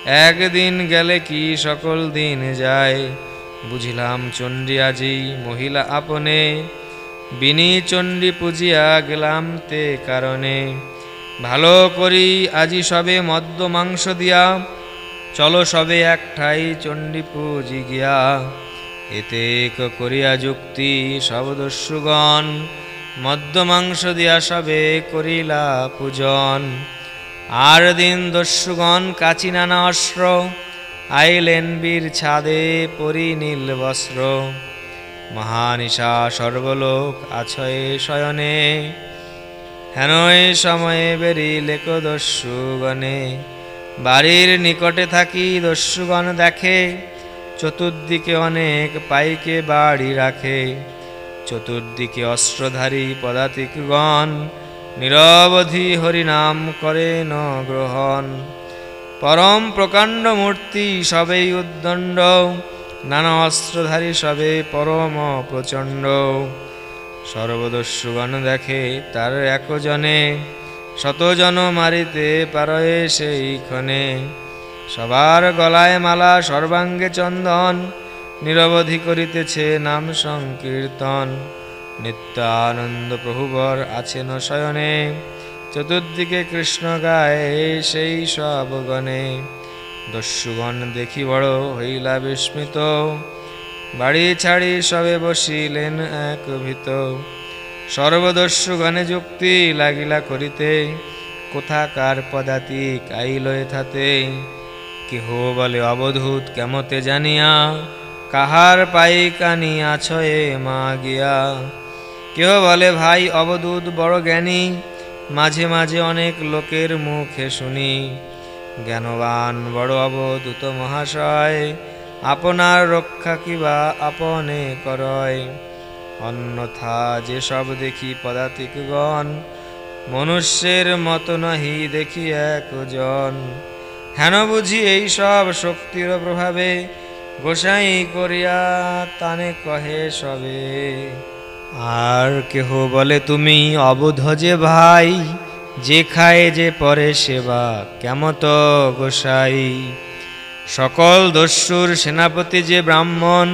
একদিন গেলে কি সকল দিন যায়? বুঝিলাম চণ্ডী আজি মহিলা আপনে। বিনি চণ্ডী পুজিয়া গেলাম তে কারণে। ভালো করি, আজি সবে মদ্য মাংস দিয়া। চলো সবে একঠাই চণ্ডী পুজি গিয়া এতে করিয়া যুক্তি সব দস্যুগণ। মদ্য মাংস দিয়া সবে করিলা পূজন। আর দিন দস্যুগণ কাচি নানা অস্ত্র। আইলেন বীর ছাদে পরি নীল বস্ত্র। মহানিশা সর্বলোক আছয়ে শয়নে। হেনই সময়ে বেরিলে দস্যুগণে। বাড়ির নিকটে থাকি দস্যুগণ দেখে, চতুর্দিকে অনেক পাইকে বাড়ি রাখে। চতুর্দিকে অস্ত্রধারী পদাতিকগণ নিরবধি হরিনাম করে ন গ্রহণ পরম প্রকাণ্ড মূর্তি সবেই উদ্দণ্ড, নানা অস্ত্রধারী সবে পরম প্রচণ্ড। সর্বদস্যুগণ দেখে তার একজনে, শতজন মারিতে পারয়ে সেই ক্ষণে সবার গলায় মালা, সর্বাঙ্গে চন্দন, নিরবধি করিতেছে নাম সংকীর্তন। নিত্যানন্দ প্রভুবর আছেন শয়নে, চতুর্দিকে কৃষ্ণ গায়ে সেই সব গণে। দস্যুগণ দেখি বড় হইলা বিস্মিত বাড়ি ছাড়ি সবে বসিলেন এক ভিত। সর্বদস্যুগণে যুক্তি লাগিলা করিতে, কোথাকার পদাতিক আইল এথাতে কেহ বলে অবধূত কেমতে জানিয়া, কাহার পাই কানি আছয়ে মা গিয়া কেহ বলে, ভাই, অবধূত বড় জ্ঞানী, মাঝে মাঝে অনেক লোকের মুখে শুনি। জ্ঞানবান বড় অবধূত মহাশয় আপনার রক্ষা কিবা আপনে করয়। অন্যথা যেসব দেখি পদাতিকগণ, মনুষ্যের মতো নাহি দেখি একজন। হেন বুঝি এই সব শক্তির প্রভাবে গোসাই করিয়া তানে কহে সবে। আর কেহ বলে, তুমি অবুধ যে ভাই, যে খায় যে পরে সেবা, কেমত গোসাই? সকল দস্যুর সেনাপতি যে ব্রাহ্মণ,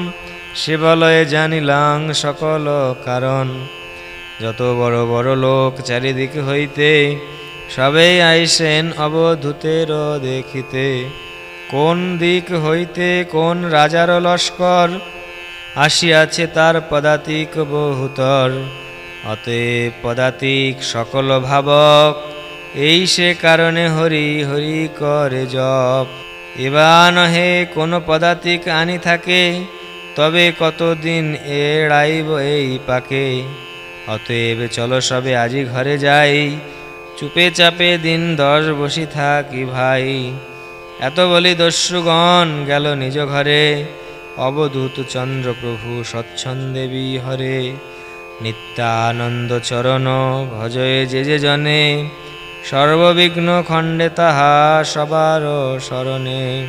সে বলয়ে জানিলাং সকল কারণ। যত বড় বড় লোক চারিদিক হইতে, সবেই আইসেন অবধূতের দেখিতে। কোন দিক হইতে কোন রাজার লস্কর, আসিয়াছে তার পদাতিক বহুতর। অতএব পদাতিক সকল ভাবক, এই সে কারণে হরি হরি করে জপ। এবা নহে কোন পদাতিক আনি থাকে, তবে কতদিন এড়াইব এই পাকে। অতএব চলো সবে আজি ঘরে যাই, চুপে চাপে দিন দশ বসি থাকি ভাই। এত বলি দস্যুগণ গেল নিজ ঘরে, অবধূত চন্দ্রপ্রভু স্বচ্ছন্দে বিহরে। নিত্যানন্দ চরণ ভজয়ে যে যে জনে সর্ববিঘ্ন খণ্ডে তাহা সবার স্মরণে।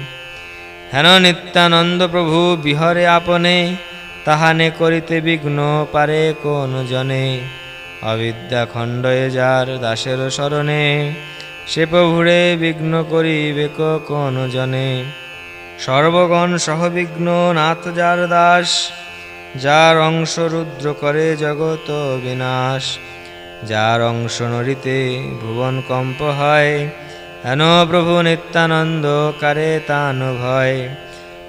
হেন নিত্যানন্দ প্রভু বিহরে আপনে, তাহানে করিতে বিঘ্ন পারে কোন জনে। অবিদ্যা খণ্ডয়ে যার দাসের স্মরণে, সে প্রভুরে বিঘ্ন করিবে কোন জনে। সর্বগণ সহবিঘ্ন, নাথ যার দাস, যার অংশ রুদ্র করে জগত বিনাশ। যার অংশ নড়িতে ভুবন কম্প হয়, হেন প্রভু নিত্যানন্দ কারে তান ভয়।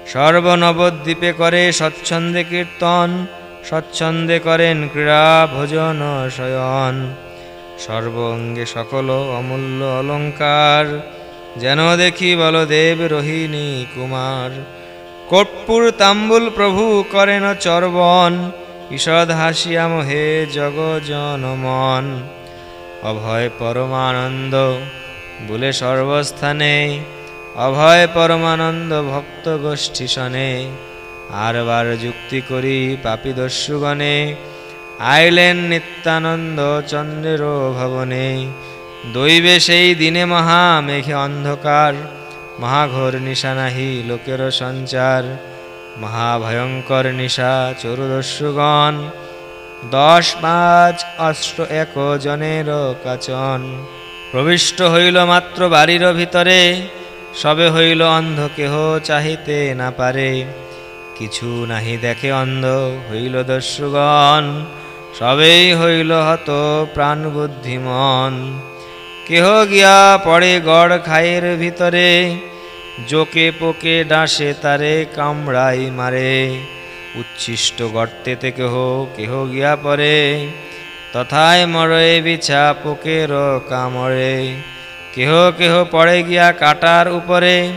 সর্বনবদ্বীপে করে স্বচ্ছন্দে কীর্তন, স্বচ্ছন্দে করেন ক্রীড়া ভোজন শয়ন। সর্বঙ্গে সকল অমূল্য অলঙ্কার, যেন দেখি বলদেব রোহিণী কুমার। কর্পূর তাম্বুল প্রভু করেন চর্বণ ঈষদ হাসিয়া মোহে জগ জনমন অভয় পরমানন্দ, বলে সর্বস্থানে। অভয় পরমানন্দ ভক্ত গোষ্ঠী শনে আর বার যুক্তি করি পাপি দস্যুগণে। আইলেন নিত্যানন্দ চন্দ্রের ভবনে। দৈবে সেই দিনে মহা মেঘে অন্ধকার। মহাঘোর নিশা নাহি লোকের সঞ্চার। মহাভয়ঙ্কর নিশা চরুদস্যুগণ দশ পাঁচ অষ্ট এক জনের কাচন। প্রবিষ্ট হইল মাত্র বাড়ির ভিতরে, সবে হইল অন্ধ কেহ চাহিতে না পারে। কিছু নাহি দেখে অন্ধ হইল দস্যুগণ। সবেই হইল হত প্রাণ বুদ্ধিমন কেহ গিয়া পড়ে গড় খায়ের ভিতরে জোকে পোকে ডাসে তারে কামড়াই মারে। উচ্ছিষ্ট গর্তেতে কেহ কেহ গিয়া পড়ে। তথায় মরে বিছা পোকের কামড়ে। কেহ কেহ পড়ে গিয়া কাটার উপরে।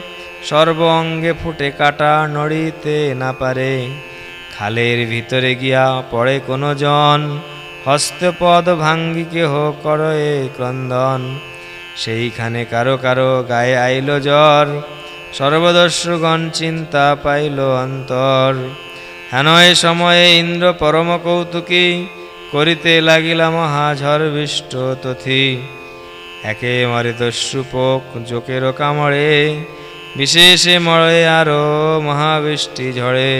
সর্ব অঙ্গে ফুটে কাটা নড়িতে না পারে। খালের ভিতরে গিয়া পড়ে কোনো জন। হস্তপদ ভাঙ্গি কেহ করয়ে ক্রন্দন। সেইখানে কারও কারও গায়ে আইল জ্বর। সর্বদস্যুগণ চিন্তা পাইল অন্তর। হেন এ সময়ে ইন্দ্র পরম কৌতুকী করিতে লাগিলা মহাঝড় বিষ্ট তথি। একে মরে দস্যু পোক জোকেরও কামড়ে, বিশেষে মরে আরও মহাবৃষ্টি ঝড়ে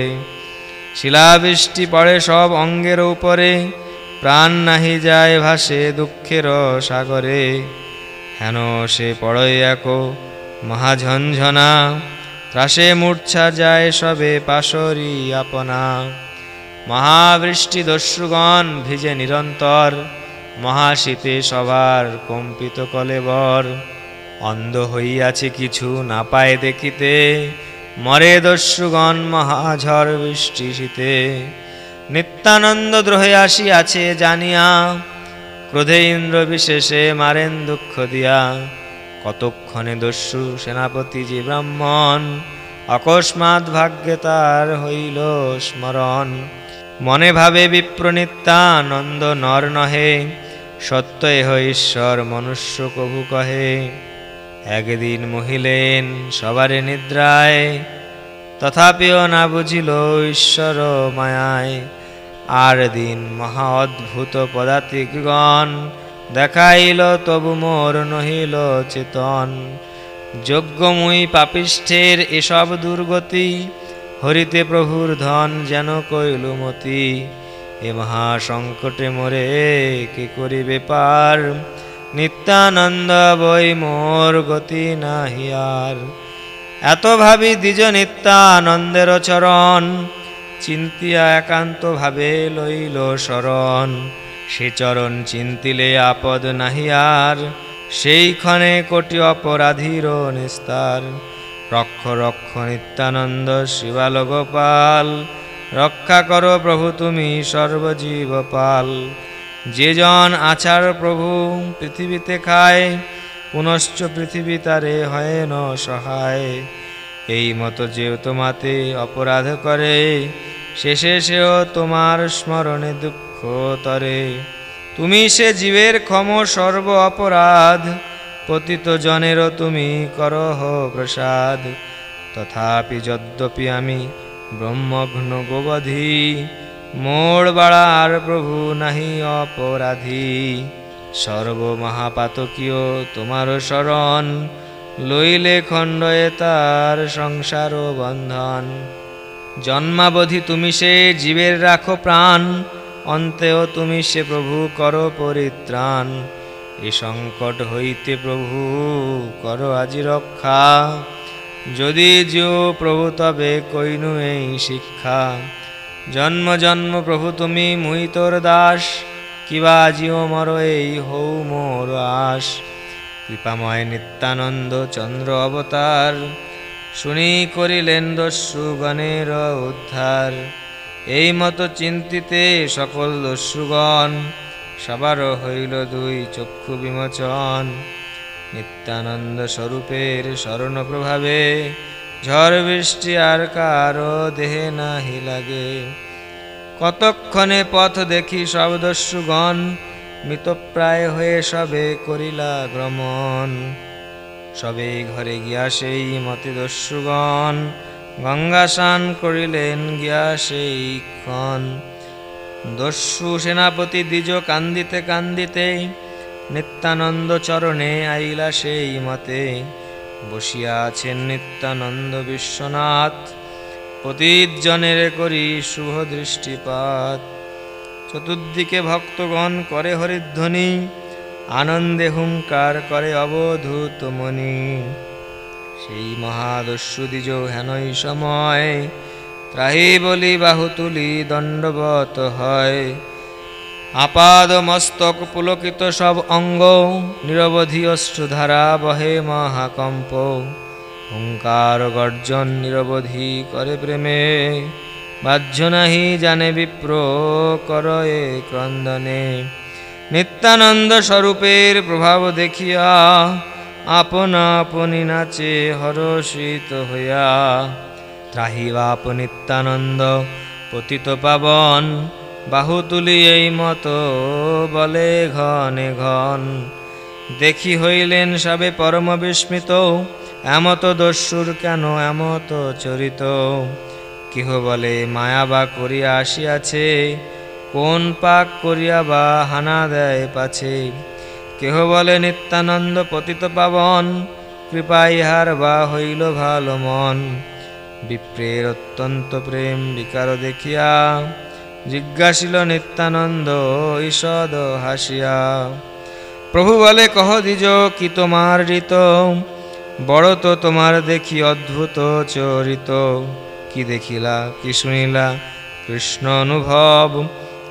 শিলাবৃষ্টি পড়ে সব অঙ্গের উপরে, প্রাণ নাহি যায় ভাসে দুঃখের সাগরে। হেন সে পড়ে এক মহাঝঞ্ঝনা ত্রাসে মূর্ছা যায় সবে পাশরি আপনা। মহাবৃষ্টি দস্যুগণ ভিজে নিরন্তর, মহাশীতে সবার কম্পিত কলেবর অন্ধ হইয়াছে কিছু না পায় দেখিতে, মরে দস্যুগণ মহাঝড় বৃষ্টি শীতে। নিত্যানন্দ দ্রোহে আসিয়াছে জানিয়া, ক্রোধে ইন্দ্র বিশেষে মারেন দুঃখ দিয়া। কতক্ষণে দস্যু সেনাপতি যে ব্রাহ্মণ? অকস্মাৎ ভাগ্যে তার হইল স্মরণ। মনে ভাবে বিপ্র নিত্যানন্দ নর নহে সত্য এহ ঈশ্বর মনুষ্য কভু কহে। একদিন মহিলেন সবারে নিদ্রায়, তথাপিও না বুঝিল ঈশ্বর মায়ায়। আর দিন মহা অদ্ভুত পদাতিকগণ দেখাইল তবু মোর নহিল চেতন। যজ্ঞময়ী পাপিষ্ঠের এসব দুর্গতি, হরিতে প্রভুর ধন যেন কইল মতি। এ মহা সংকটে মরে কে করিবে পার? নিত্যানন্দ বই মোর গতি নাহি আর। এত ভাবি দ্বিজ নিত্যানন্দের চরণ, চিন্তিয়া একান্ত ভাবে লইল শরণ। সে চরণ চিন্তিলে আপদ নাহি আর। সেই ক্ষণে কোটি অপরাধীর নিস্তার। রক্ষ রক্ষ নিত্যানন্দ শিবাল গোপাল, রক্ষা করো প্রভু তুমি সর্বজীব পাল। যে জন আচার প্রভু পৃথিবীতে খায়, পুনশ্চ পৃথিবী তারে হয় ন সহায়। এই মতো যে তোমাতে অপরাধ করে, শেষে সেও তোমার স্মরণে দুঃখ তরে তুমি সে জীবের ক্ষম সর্ব অপরাধ, পতিত জনেরও তুমি করহ প্রসাদ। তথাপি যদ্যপি আমি ব্রহ্মঘ্ন গোবধি মোড় বাড়ার প্রভু নাহি অপরাধী। সর্বমহাপাতকীয় তোমার শরণ, লইলে খণ্ডয়ে তার সংসার বন্ধন। জন্মাবধি তুমি সে জীবের রাখো প্রাণ অন্তেও তুমি সে প্রভু কর পরিত্রাণ। এ সংকট হইতে প্রভু কর আজি রক্ষা। যদি জিও প্রভু তবে কইনু এই শিক্ষা। জন্ম জন্ম প্রভু তুমি মুই তোর দাস, কিবা আজিও মর এই হৌ মোর আস কৃপাময় নিত্যানন্দ চন্দ্র অবতার, শুনি করিলেন দস্যুগণের উদ্ধার। এই মতো চিন্তিতে সকল দস্যুগণ সবার হইল দুই চক্ষু বিমোচন। নিত্যানন্দ স্বরূপের স্মরণ প্রভাবে ঝড় বৃষ্টি আর কারও দেহে নাহি লাগে। কতক্ষণে পথ দেখি সব দস্যুগণ, মৃতপ্রায় হয়ে সবে করিলা গ্রমণ। সবে ঘরে গিয়া সেই মতে দস্যুগণ গঙ্গা স্নান করিলেন গিয়া সেই ক্ষণ দস্যু সেনাপতি দ্বিজ কান্দিতে কান্দিতে নিত্যানন্দ চরণে আইলা সেই মতে। বসিয়া আছেন নিত্যানন্দ বিশ্বনাথ পতিজনের করি শুভ দৃষ্টিপাত। চতুর্দিকে ভক্তগণ করে হরিধ্বনি, আনন্দে হুঙ্কার করে অবধূত মণি সেই মহাদস্যু দ্বিজ হেনই সময়, ত্রাহি বলি বাহু তুলি দণ্ডবত হয়। আপাদ মস্তক পুলকিত সব অঙ্গ, নিরবধি অশ্রুধারা বহে মহাকম্প। হুঙ্কার গর্জন নিরবধি করে প্রেমে, বাহ্য নাহি জানে বিপ্র করয়ে ক্রন্দনে। নিত্যানন্দ স্বরূপের প্রভাব দেখিয়া আপনা আপনি নাচে হরষিত হইয়া ত্রাহিবাপ নিত্যানন্দ, পতিত পাবন, বাহু তুলি এই মতো বলে ঘনে ঘন। দেখি হইলেন সবে পরম বিস্মিত, এমত দস্যুর কেন এমত চরিত? কেহ বলে মায়া বা করিয়া আসিয়াছে, কোন পাক করিয়া বা হানা দেয় পাছে? কেহ বলে নিত্যানন্দ পতিত পাবন? কৃপা ইহার বা হইল ভালো মন। বিপ্রের অত্যন্ত প্রেম বিকার দেখিয়া জিজ্ঞাসিল নিত্যানন্দ, ঈষদ হাসিয়া, প্রভু বলে, কহ দিজ কি তোমার ঋত? বড় তো তোমার দেখি অদ্ভুত চরিত। কি দেখিলা, কি শুনিলা, কৃষ্ণ অনুভব?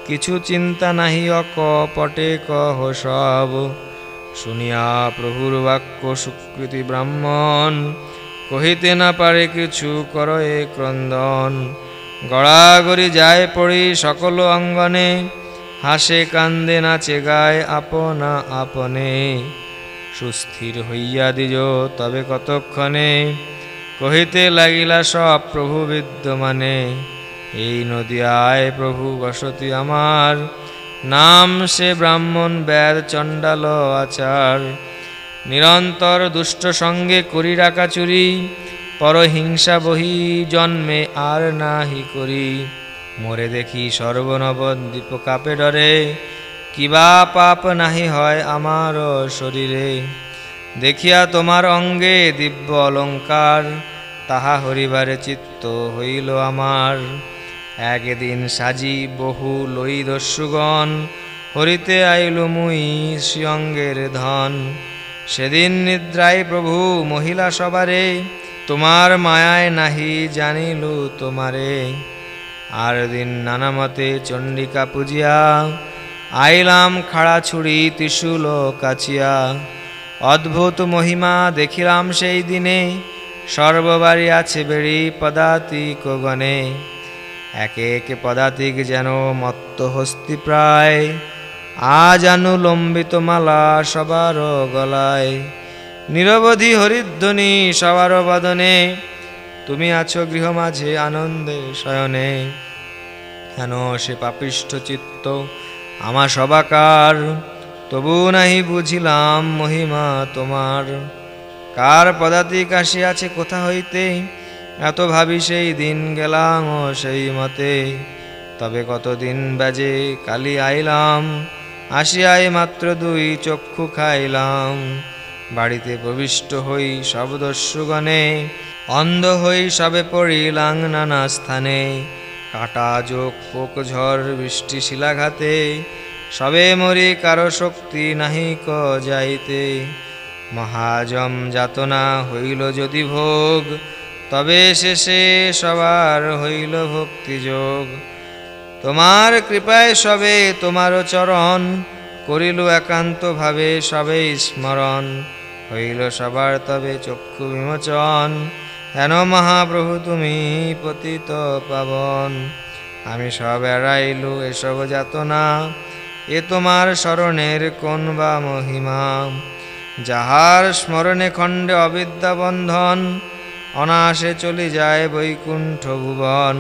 কিছু চিন্তা নাহি, অকপটে কহ সব। শুনিয়া প্রভুর বাক্য সুকৃতি ব্রাহ্মণ, কহিতে না পারে কিছু করয়ে ক্রন্দন। গড়াগড়ি যায় পড়ি সকল অঙ্গনে, হাসে কান্দে নাচে গায় আপনা আপনে। সুস্থির হইয়া দিজ তবে কতক্ষণে, কহিতে লাগিলা সব প্রভু বিদ্যমানে। এই নদিয়ায় প্রভু বসতি আমার। নাম সে ব্রাহ্মণ ব্যাদ চণ্ডাল আচার। নিরন্তর দুষ্ট সঙ্গে করি রাখা চুরি। পরহিংসা বহি জন্মে আর নাহি করি। মোরে দেখি সর্বনবদ্বীপ কাপে ডরে। কিবা পাপ নাহি হয় আমার শরীরে। দেখিয়া তোমার অঙ্গে দিব্য অলঙ্কার। তাহা হরিবারে চিত্ত হইল আমার। একদিন সাজি বহু লই দস্যুগণ হরিতে আইল মুই শ্রীঅঙ্গের ধন। সেদিন নিদ্রায় প্রভু মহিলা সবারে, তোমার মায়ায় নাহি জানিলু তোমারে। আর দিন নানা মতে চণ্ডিকা পূজিয়া, আইলাম খাড়া ছুরি ত্রিশূল কাছিয়া অদ্ভুত মহিমা দেখিলাম সেই দিনে সর্ববারী আছে বেড়ি পদাতিক গণে। একে একে পদাতিক যেন মত্ত হস্তি প্রায়। আজ আনু লম্বিত মালা সবার গলায়। নিরবধি হরিধ্বনি সবার বাদনে। তুমি আছো গৃহ মাঝে আনন্দে শয়নে। হেন সে পাপিষ্ঠ চিত্ত আমার সবাকার? তবু নাহি বুঝিলাম মহিমা তোমার। কার পদাতিক আসিয়াছে কোথা হইতে? এত ভাবি সেই দিন গেলাম ও সেই মতে। তবে কতদিন বাজে কালি আইলাম, আসিয়াই মাত্র দুই চক্ষু খাইলাম। বাড়িতে প্রবিষ্ট হই সব দস্যুগণে, অন্ধ হই সবে পড়িলাং নানা স্থানে। কাটা যোগ পোক ঝড় বৃষ্টি শিলাঘাতে, সবে মরি কারও শক্তি নাহি ক যাইতে। মহাজম যাতনা হইল যদি ভোগ তবে শেষে সবার হইল ভক্তিযোগ। তোমার কৃপায় সবে তোমারও চরণ, করিল একান্ত ভাবে সবে স্মরণ। হইল সবার তবে চক্ষু বিমোচন, হেন মহাপ্রভু তুমি পতিত পাবন। আমি সব এড়াইলু এসব যাতনা, এ তোমার স্মরণের কোন বা মহিমা? যাহার স্মরণে খণ্ডে অবিদ্যা বন্ধন অনাসে চলে যায় বৈকুণ্ঠ ভুবন।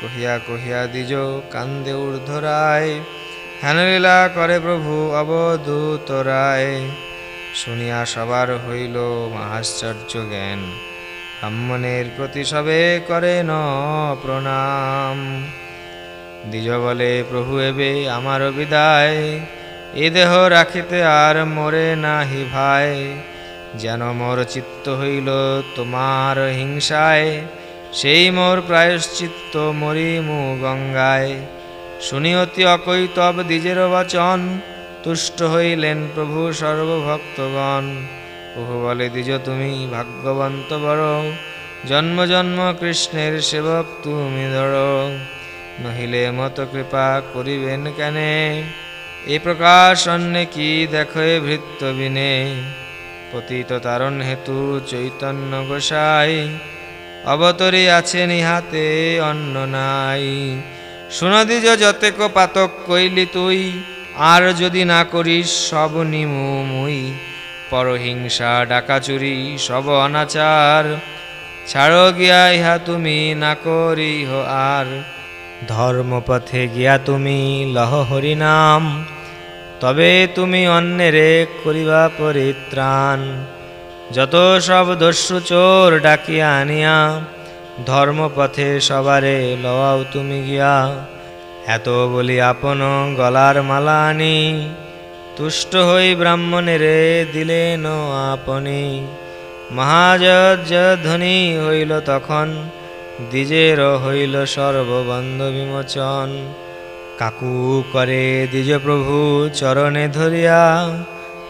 কহিয়া কহিয়া দ্বিজ কান্দে ঊর্ধ্বরায়, হেনলীলা করে প্রভু অবধূত রায় শুনিয়া সবার হইল মহাশ্চর্য জ্ঞান, ব্রাহ্মণের প্রতি সবে করে ন প্রণাম। দ্বিজ বলে, প্রভু, এবে আমার বিদায়, এ দেহ রাখিতে আর মরে নাহি ভাই। যেন মোর চিত্ত হইল তোমার হিংসায়, সেই মোর প্রায়শ্চিত্ত মরি মু গঙ্গায়। শুনি অতি অকৈতব দ্বিজের বচন, তুষ্ট হইলেন প্রভু সর্বভক্তগণ। প্রভু বলে, দ্বিজ, তুমি ভাগ্যবন্ত বড়, জন্ম জন্ম কৃষ্ণের সেবক তুমি ধরো। নহিলে মত কৃপা করিবেন কেনে? এ প্রকাশ অন্যে কি দেখে ভৃত্য বিনে? পতিত তারণ হেতু চৈতন্য গোসাই। অবতরে আছে নিহাতে, অন্ন নাই। সুনদিজ যতেক পাতক কইলি তুই, আর যদি না করিস সব নিমু মুই। পরহিংসা, ডাকাচুরি, সব অনাচার। ছাড়ো গিয়া ইহা তুমি, না করিহ আর। ধর্মপথে গিয়া তুমি, লহ হরিনাম তবে তুমি অন্যেরে করিবা পরিত্রাণ। যত সব দস্যু চোর ডাকিয়া আনিয়া, ধর্মপথে সবারে লওয়াও তুমি গিয়া। এত বলি আপন গলার মালা আনি, তুষ্ট হই ব্রাহ্মণেরে দিলেন আপনি। মহাজয় ধ্বনি হইল তখন, দ্বিজের হইল সর্ববন্ধ বিমোচন। কাকু করে দ্বিজ প্রভু চরণে ধরিয়া,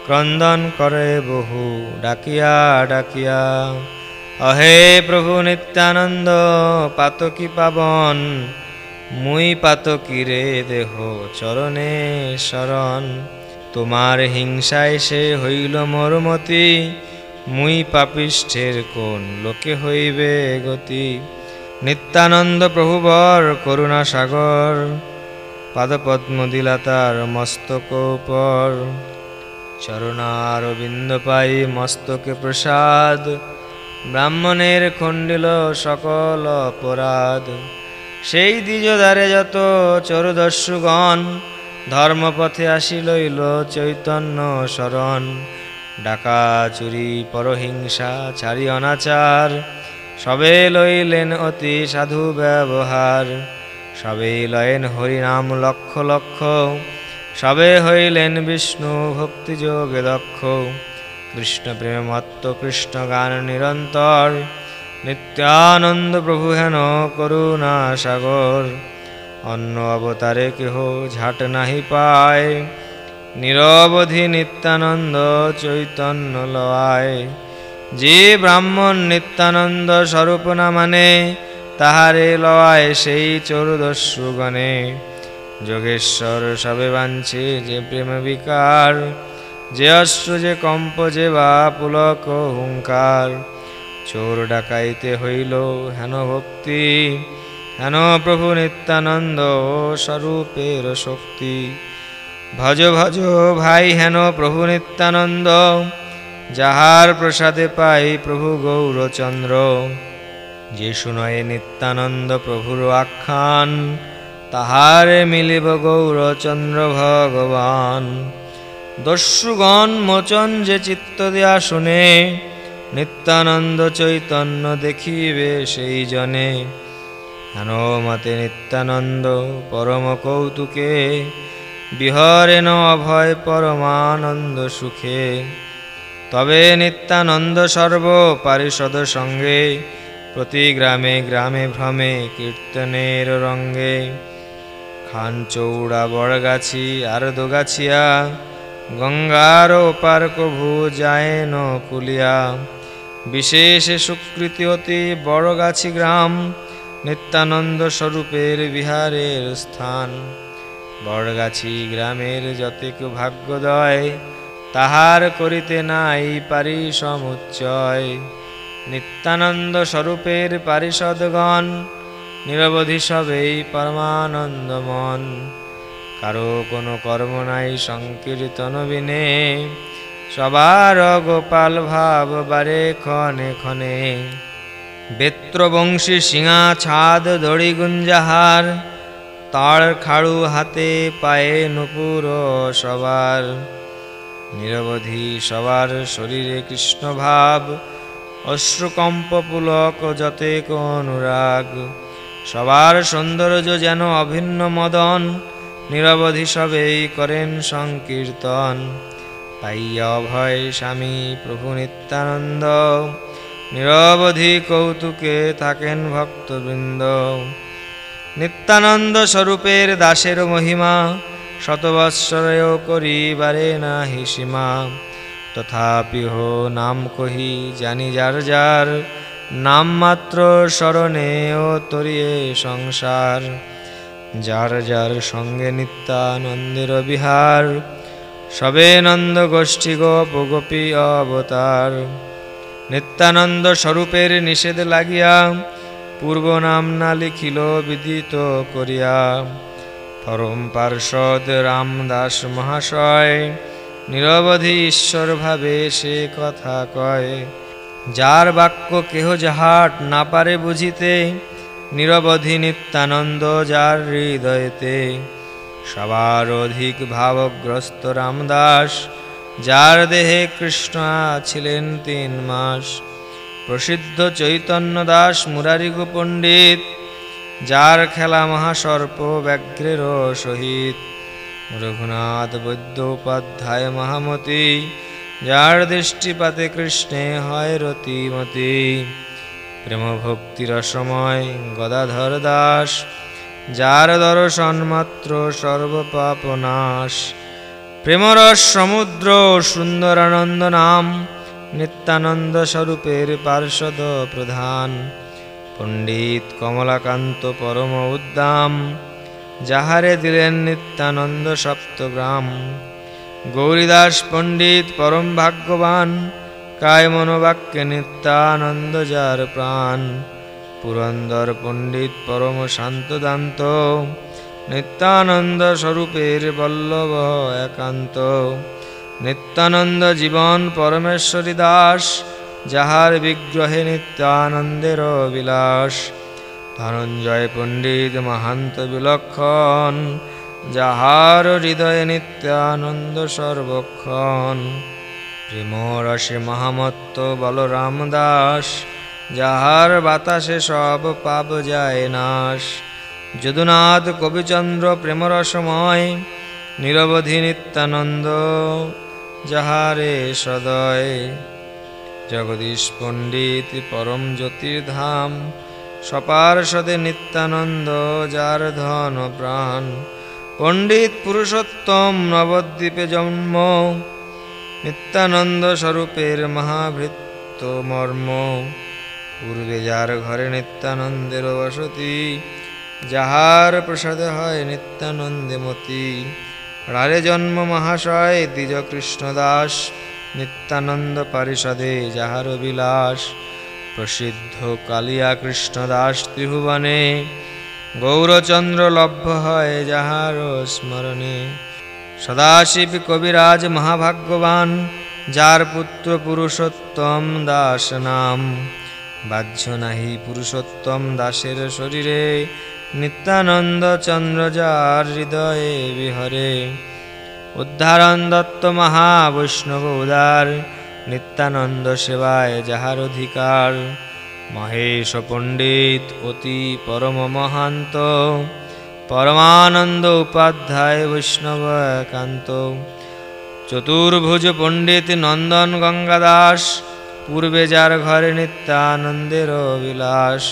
ক্রন্দন করে বহু ডাকিয়া ডাকিয়া, অহে প্রভু নিত্যানন্দ, পাতকি পাবন, মুই পাতকি রে দেহ চরণে শরণ। তোমার হিংসায় সে হইল মরমতি মুই পাপিষ্ঠের কোন লোকে হইবে গতি? নিত্যানন্দ প্রভুবর, করুণা সাগর পাদপদ্ম দিলা তার মস্তক উপর চরণার বিন্দ পাই মস্তকে প্রসাদ। ব্রাহ্মণের খণ্ডিল সকল অপরাধ। সেই দ্বিজদারে যত চরুদস্যুগণ ধর্মপথে আসি লইল চৈতন্য শরণ। ডাকা, চুরি, পরহিংসা ছাড়ি অনাচার, সবে লইলেন অতি সাধু ব্যবহার। সবে লয়েন হরিনাম লক্ষ লক্ষ, সবে হইলেন বিষ্ণু ভক্তিযোগে দক্ষ। কৃষ্ণ প্রেম মত্ত কৃষ্ণ গান নিরন্তর, নিত্যানন্দ প্রভু হেন করুণা সাগর। অন্য অবতারে কেহ ঝাট নাহি পায়, নিরবধি নিত্যানন্দ চৈতন্য লয়। যে ব্রাহ্মণ নিত্যানন্দ স্বরূপ না মানে তাহারে লয় সেই চরুদস্যুগণে যোগেশ্বর সবে বাঞ্ছে যে প্রেম বিকার, যে অশ্রু, যে কম্প, যে বা পুলক, হুঙ্কার। চোর ডাকাইতে হইল হেন ভক্তি, হেন প্রভু নিত্যানন্দ স্বরূপের শক্তি। ভজ ভজ, ভাই, হেন প্রভু নিত্যানন্দ, যাহার প্রসাদে পাই প্রভু গৌরচন্দ্র। যে শুনয়ে নিত্যানন্দ প্রভুর আখ্যান, তাহারে মিলিব গৌরচন্দ্র ভগবান। দস্যুগণ মোচন যে চিত্ত দেয়া শুনে, নিত্যানন্দ চৈতন্য দেখিবে সেই জনে। হেন মতে নিত্যানন্দ পরম কৌতুকে বিহরেন অভয় পরমানন্দ সুখে। তবে নিত্যানন্দ সর্ব পারিষদ সঙ্গে প্রতি গ্রামে গ্রামে ভ্রমে কীর্তনের রঙ্গে। খান চৌড়া বড়গাছি আর দোগাছিয়া, গঙ্গার ওপার কভু যায় ন কুলিয়া। বিশেষ সুকৃতি অতি বড়গাছি গ্রাম, নিত্যানন্দ স্বরূপের বিহারের স্থান। বড়গাছি গ্রামের যতেক ভাগ্যদয়, তাহার করিতে নাই পারি সমুচ্চয়। নিত্যানন্দ স্বরূপের পারিষদগণ, নিরবধি সবেই পরমানন্দ মন কারও কোনো কর্ম নাই সংকীর্তন বিনে, সবার গোপাল ভাব বারে ক্ষণে ক্ষণে। বেত্রবংশী সিঙা ছাদ দড়ি গুঞ্জাহার, তার খাড়ু হাতে পায়ে নুপুর সবার। নিরবধি সবার শরীরে কৃষ্ণ ভাব অশ্রুকম্প পুলক যতেক অনুরাগ। সবার সৌন্দর্য যেন অভিন্ন মদন, নিরবধি সবেই করেন সংকীর্তন। পাইয়া অভয় স্বামী প্রভু নিত্যানন্দ, নিরবধি কৌতুকে থাকেন ভক্তবৃন্দ। নিত্যানন্দ স্বরূপের দাসের মহিমা, শতবৎসরেও করিবারে না হিসীমা তথাপি হো নাম কহি জানি যার যার, নাম মাত্র স্মরণে ও তরিয়ে সংসার। যার যার সঙ্গে নিত্যানন্দের বিহার, সবে নন্দ গোষ্ঠী গোপ গোপী অবতার। নিত্যানন্দ স্বরূপের নিষেধ লাগিয়া, পূর্ব নাম না লিখিল বিদিত করিয়া। পরম পার্ষদ রামদাস মহাশয় নিরবধি ঈশ্বর ভাবে সে কথা কয়। যার বাক্য কেহ যাহাট না পারে বুঝিতে, নিরবধি নিত্যানন্দ যার হৃদয়তে। সবার অধিক ভাবগ্রস্ত রামদাস, যার দেহে কৃষ্ণ ছিলেন তিন মাস। প্রসিদ্ধ চৈতন্য দাস মুরারি পণ্ডিত, যার খেলা মহাসর্প ব্যাঘ্রের সহিত। রঘুনাথ বৈদ্য উপাধ্যায় মহামতি, যার দৃষ্টিপাতে কৃষ্ণে হয় রতিমতি। প্রেম ভক্তির সময় গদাধর দাস, যার দর্শন মাত্র সর্বপাপ নাশ। প্রেমরস সমুদ্র সুন্দরানন্দ নাম, নিত্যানন্দ স্বরূপের পার্ষদ প্রধান। পণ্ডিত কমলাকান্ত পরম উদ্দাম যাহারে দিলেন নিত্যানন্দ সপ্তগ্রাম। গৌরীদাস পণ্ডিত পরম ভাগ্যবান, কায় মনোবাক্যে নিত্যানন্দ যার প্রাণ। পুরন্দর পণ্ডিত পরম শান্তদান্ত, নিত্যানন্দ স্বরূপের বল্লভ একান্ত। নিত্যানন্দ জীবন পরমেশ্বরী দাস, যাহার বিগ্রহে নিত্যানন্দের বিলাস ধনঞ্জয় পণ্ডিত মহান্ত বিলক্ষণ, যাহার হৃদয়ে নিত্যানন্দ সর্বক্ষণ। প্রেমরসে মহামত্ত বলরাম দাস, যাহার বাতাসে সব পাপ যায় নাশ। যদুনাথ কবিচন্দ্র প্রেমরসময় নিরবধি নিত্যানন্দ যাহারে সদয়। জগদীশ পণ্ডিত পরম জ্যোতির্ধাম সপার্ষদে নিত্যানন্দ, যার ধন প্রাণ। পণ্ডিত পুরুষোত্তম নবদ্বীপে জন্ম। নিত্যানন্দ স্বরূপের মহাভৃত্ত মর্ম। পূর্বে যার ঘরে নিত্যানন্দের বসতি, যাহার প্রসাদে হয় নিত্যানন্দে মতি। রারে জন্ম মহাশয় দ্বিজ কৃষ্ণ দাস নিত্যানন্দ পারিষদে যাহার বিলাস প্রসিদ্ধ কালিয়া কৃষ্ণ দাস ত্রিভুবনে গৌরচন্দ্র লভ্য হয় যাহার স্মরণে। সদাশিব কবিরাজ মহাভাগ্যবান, যার পুত্র পুরুষোত্তম দাস নাম। বাহ্য নাহি পুরুষোত্তম দাসের শরীরে, নিত্যানন্দ চন্দ্র যার হৃদয়ে বিহরে। উদ্ধারণ দত্ত মহাবৈষ্ণব উদার নিত্যানন্দ সেবায় যাহার অধিকার, মহেশ পণ্ডিত অতি পরম মহান্ত, পরমানন্দ উপাধ্যায় বৈষ্ণব একান্ত। চতুর্ভুজ পণ্ডিত নন্দন গঙ্গাদাস, পূর্বে যার ঘরে নিত্যানন্দের বিলাস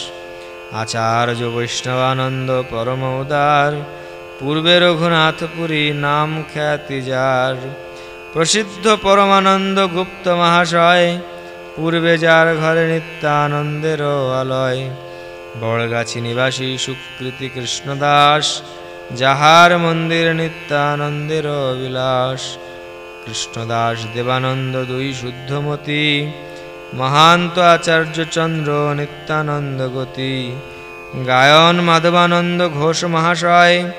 আচার্য বৈষ্ণবানন্দ পরম উদার, পূর্বে রঘুনাথপুরী নাম খ্যাতি যার। প্রসিদ্ধ পরমানন্দ গুপ্ত মহাশয়, পূর্বে যার ঘরে নিত্যানন্দের আলয়। বড়গাছি নিবাসী সুকৃতি কৃষ্ণদাস, যাহার মন্দির নিত্যানন্দের বিলাস। কৃষ্ণদাস দেবানন্দ দুই শুদ্ধমতি, মহান্ত আচার্য চন্দ্র নিত্যানন্দ গতি। গায়ন মাধবানন্দ ঘোষ মহাশয়,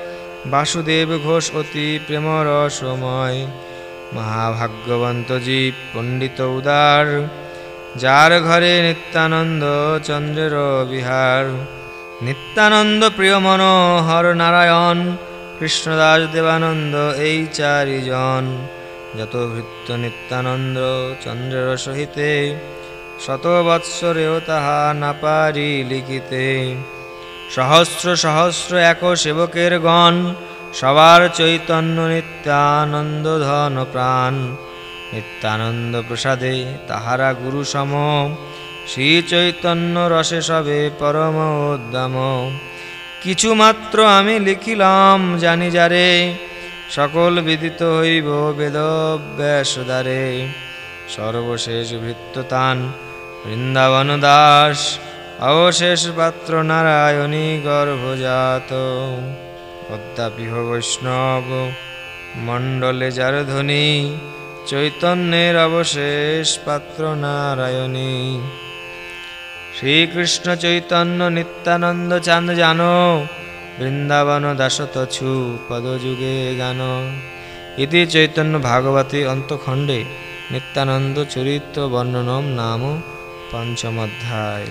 বাসুদেব ঘোষ অতি প্রেমরসময়। মহাভাগ্যবন্ত জীব, পণ্ডিত উদার, যার ঘরে নিত্যানন্দ চন্দ্রের বিহার। নিত্যানন্দ প্রিয় মনোহর নারায়ণ, কৃষ্ণদাস দেবানন্দ এই চারিজন। যত ভৃত্য নিত্যানন্দ চন্দ্রের সহিতে, শত বৎসরেও তাহা না পারি লিখিতে। সহস্র সহস্র এক সেবকের গণ সবার চৈতন্য নিত্যানন্দ ধন প্রাণ। নিত্যানন্দ প্রসাদে তাহারা গুরু সম। শ্রী চৈতন্য রসে সবে পরম উদ্দাম কিছু মাত্র আমি লিখিলাম জানি যারে, সকল বিদিত হইব বেদ ব্যাসদারে সর্বশেষ ভৃত্যতান বৃন্দাবন দাস, অবশেষ পাত্র নারায়ণী গর্ভজাত। অদ্যাপিহ বৈষ্ণব মণ্ডলে যার ধ্বনি, চৈতন্যের অবশেষ পাত্র নারায়ণী। শ্রীকৃষ্ণ চৈতন্য নিত্যানন্দ চাঁদ জানো, বৃন্দাবন দাসত ছু পদযুগে গান। ইতি চৈতন্য ভাগবতী অন্তখণ্ডে নিত্যানন্দ চরিত্র বর্ণনম নাম পঞ্চমধ্যায়